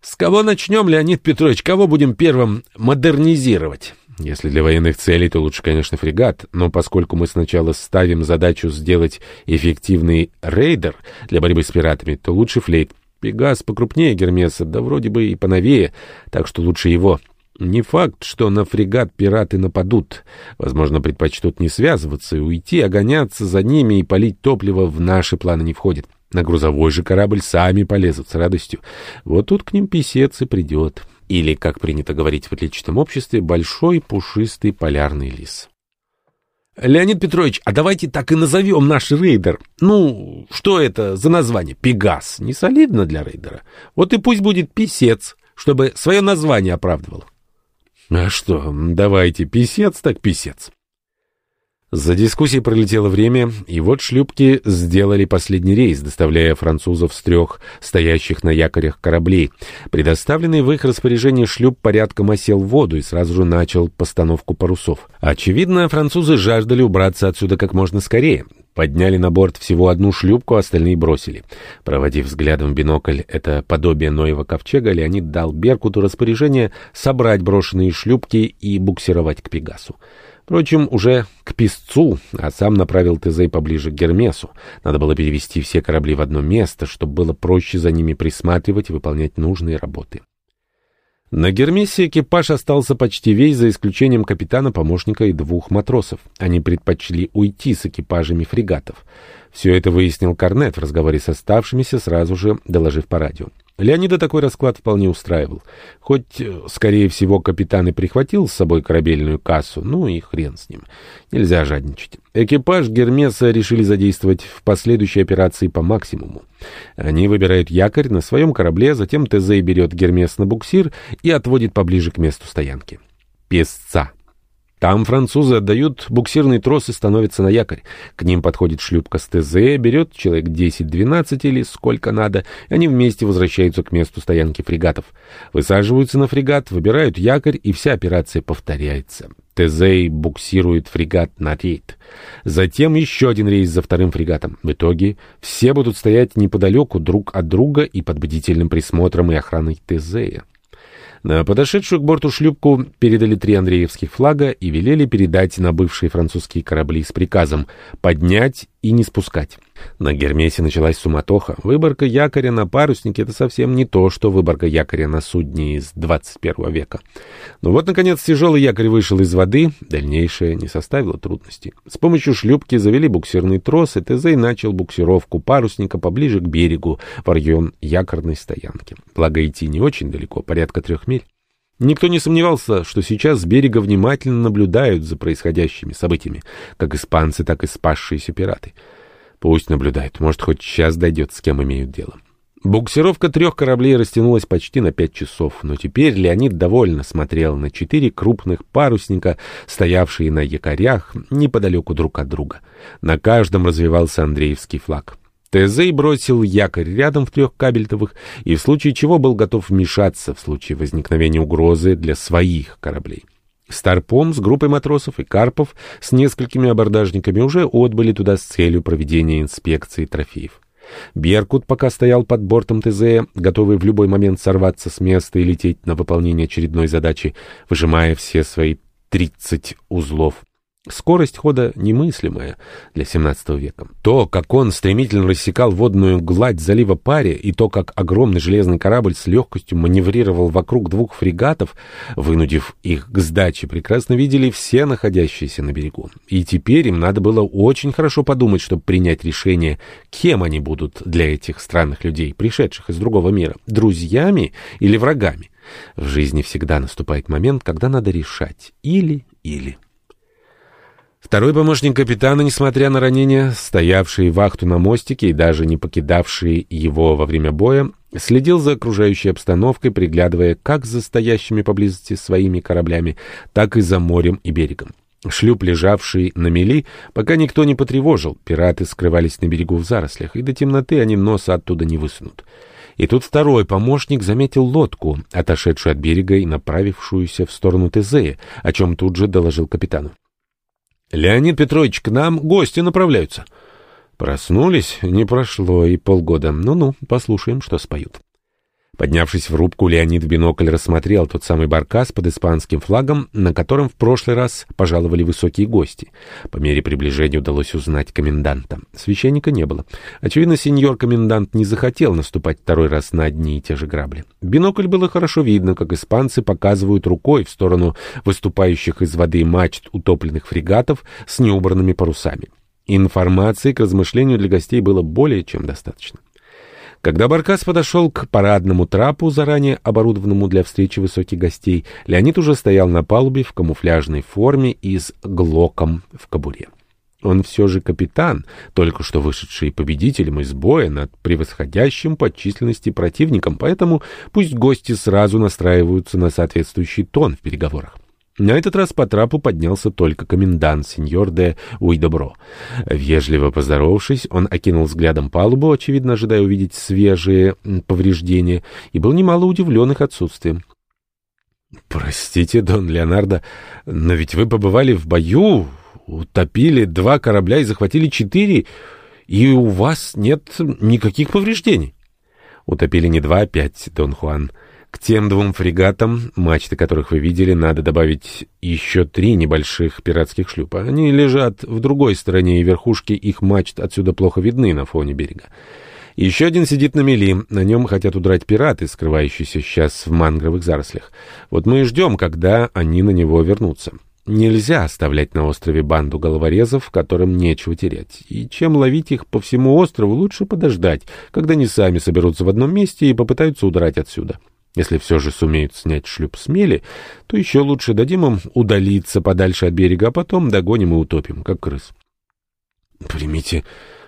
С кого начнем, Леонид Петрович? Кого будем первым модернизировать? Если для военных целей, то лучше, конечно, фрегат, но поскольку мы сначала ставим задачу сделать эффективный рейдер для борьбы с пиратами, то лучше флейт. Пегас покрупнее Гермеса, да вроде бы и поновее, так что лучше его. Не факт, что на фрегат пираты нападут. Возможно, предпочтут не связываться и уйти, а гоняться за ними и полить топливо в наши планы не входит. На грузовой же корабль сами полезут с радостью. Вот тут к ним писец и придет или, как принято говорить в отличном обществе, большой пушистый полярный лис. Леонид Петрович, а давайте так и назовем наш рейдер. Ну, что это за название? Пегас. Не солидно для рейдера. Вот и пусть будет писец, чтобы свое название оправдывал. А что, давайте писец так писец. За дискуссией пролетело время, и вот шлюпки сделали последний рейс, доставляя французов с трех стоящих на якорях кораблей. Предоставленный в их распоряжение шлюп порядком осел в воду и сразу же начал постановку парусов. Очевидно, французы жаждали убраться отсюда как можно скорее. Подняли на борт всего одну шлюпку, остальные бросили. Проводив взглядом в бинокль это подобие Ноева ковчега, Леонид дал Беркуту распоряжение собрать брошенные шлюпки и буксировать к Пегасу. Впрочем, уже к песцу, а сам направил Тезей поближе к Гермесу. Надо было перевести все корабли в одно место, чтобы было проще за ними присматривать и выполнять нужные работы. На Гермесе экипаж остался почти весь, за исключением капитана, помощника и двух матросов. Они предпочли уйти с экипажами фрегатов. Все это выяснил Корнет в разговоре с оставшимися, сразу же доложив по радио. Леонида такой расклад вполне устраивал. Хоть, э, скорее всего, капитан и прихватил с собой корабельную кассу, ну и хрен с ним. Нельзя жадничать. Экипаж Гермеса решили задействовать в последующей операции по максимуму. Они выбирают якорь на своем корабле, затем ТЗ берет Гермес на буксир и отводит поближе к месту стоянки. Песца. Там французы отдают буксирный трос и становятся на якорь. К ним подходит шлюпка с ТЗ, берет человек 10-12 или сколько надо, и они вместе возвращаются к месту стоянки фрегатов. Высаживаются на фрегат, выбирают якорь, и вся операция повторяется. Тезей буксирует фрегат на рейд. Затем еще один рейс за вторым фрегатом. В итоге все будут стоять неподалеку друг от друга и под бдительным присмотром и охраной Тезея. На подошедшую к борту шлюпку передали три андреевских флага и велели передать на бывшие французские корабли с приказом поднять и не спускать. На Гермесе началась суматоха. Выборка якоря на паруснике — это совсем не то, что выборка якоря на судне из 21 века. Но вот, наконец, тяжелый якорь вышел из воды, дальнейшее не составило трудностей. С помощью шлюпки завели буксирный трос, и Тезей начал буксировку парусника поближе к берегу в район якорной стоянки. Благо идти не очень далеко, порядка трех миль. Никто не сомневался, что сейчас с берега внимательно наблюдают за происходящими событиями, как испанцы, так и спасшиеся пираты. Пусть наблюдают, может, хоть сейчас дойдет, с кем имеют дело. Буксировка трех кораблей растянулась почти на пять часов, но теперь Леонид довольно смотрел на четыре крупных парусника, стоявшие на якорях неподалеку друг от друга. На каждом развивался Андреевский флаг. Тезей бросил якорь рядом в трех кабельтовых и в случае чего был готов вмешаться в случае возникновения угрозы для своих кораблей. Старпом с группой матросов и карпов с несколькими абордажниками уже отбыли туда с целью проведения инспекции трофеев. Беркут пока стоял под бортом ТЗ, готовый в любой момент сорваться с места и лететь на выполнение очередной задачи, выжимая все свои 30 узлов. Скорость хода немыслимая для 17 века. То, как он стремительно рассекал водную гладь залива Пари, и то, как огромный железный корабль с легкостью маневрировал вокруг двух фрегатов, вынудив их к сдаче, прекрасно видели все находящиеся на берегу. И теперь им надо было очень хорошо подумать, чтобы принять решение, кем они будут для этих странных людей, пришедших из другого мира, друзьями или врагами. В жизни всегда наступает момент, когда надо решать или-или. Второй помощник капитана, несмотря на ранения, стоявший вахту на мостике и даже не покидавший его во время боя, следил за окружающей обстановкой, приглядывая как за стоящими поблизости своими кораблями, так и за морем и берегом. Шлюп, лежавший на мели, пока никто не потревожил, пираты скрывались на берегу в зарослях, и до темноты они носа оттуда не высунут. И тут второй помощник заметил лодку, отошедшую от берега и направившуюся в сторону Тезея, о чем тут же доложил капитану. Леонид Петрович, к нам гости направляются. Проснулись, не прошло и полгода. Ну-ну, послушаем, что споют. Поднявшись в рубку, Леонид в бинокль рассмотрел тот самый баркас под испанским флагом, на котором в прошлый раз пожаловали высокие гости. По мере приближения удалось узнать коменданта. Священника не было. Очевидно, сеньор-комендант не захотел наступать второй раз на одни и те же грабли. Бинокль было хорошо видно, как испанцы показывают рукой в сторону выступающих из воды мачт утопленных фрегатов с неубранными парусами. Информации к размышлению для гостей было более чем достаточно. Когда Баркас подошел к парадному трапу, заранее оборудованному для встречи высоких гостей, Леонид уже стоял на палубе в камуфляжной форме и с глоком в кобуре. Он все же капитан, только что вышедший победителем из боя над превосходящим по численности противником, поэтому пусть гости сразу настраиваются на соответствующий тон в переговорах. На этот раз по трапу поднялся только комендант, сеньор де Уйдобро. Вежливо поздоровавшись, он окинул взглядом палубу, очевидно ожидая увидеть свежие повреждения, и был немало удивлен их отсутствием. «Простите, Дон Леонардо, но ведь вы побывали в бою, утопили два корабля и захватили четыре, и у вас нет никаких повреждений». «Утопили не два, а пять, Дон Хуан». К тем двум фрегатам, мачты которых вы видели, надо добавить еще три небольших пиратских шлюпа. Они лежат в другой стороне, и верхушки их мачт отсюда плохо видны на фоне берега. Еще один сидит на мели, на нем хотят удрать пираты, скрывающиеся сейчас в мангровых зарослях. Вот мы и ждем, когда они на него вернутся. Нельзя оставлять на острове банду головорезов, которым нечего терять. И чем ловить их по всему острову, лучше подождать, когда они сами соберутся в одном месте и попытаются удрать отсюда. Если все же сумеют снять шлюп с мели, то еще лучше дадим им удалиться подальше от берега, а потом догоним и утопим, как крыс. — Примите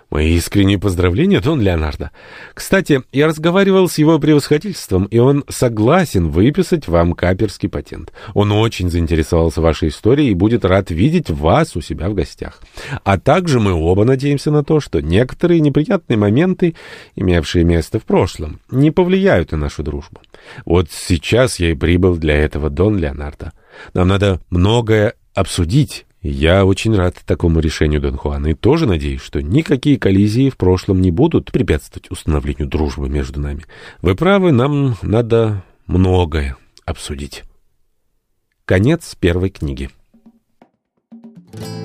Мои искренние поздравления, Дон Леонардо. Кстати, я разговаривал с его превосходительством, и он согласен выписать вам каперский патент. Он очень заинтересовался вашей историей и будет рад видеть вас у себя в гостях. А также мы оба надеемся на то, что некоторые неприятные моменты, имевшие место в прошлом, не повлияют на нашу дружбу. Вот сейчас я и прибыл для этого, Дон Леонардо. Нам надо многое обсудить». Я очень рад такому решению Дон Хуана и тоже надеюсь, что никакие коллизии в прошлом не будут препятствовать установлению дружбы между нами. Вы правы, нам надо многое обсудить. Конец первой книги. Thank you.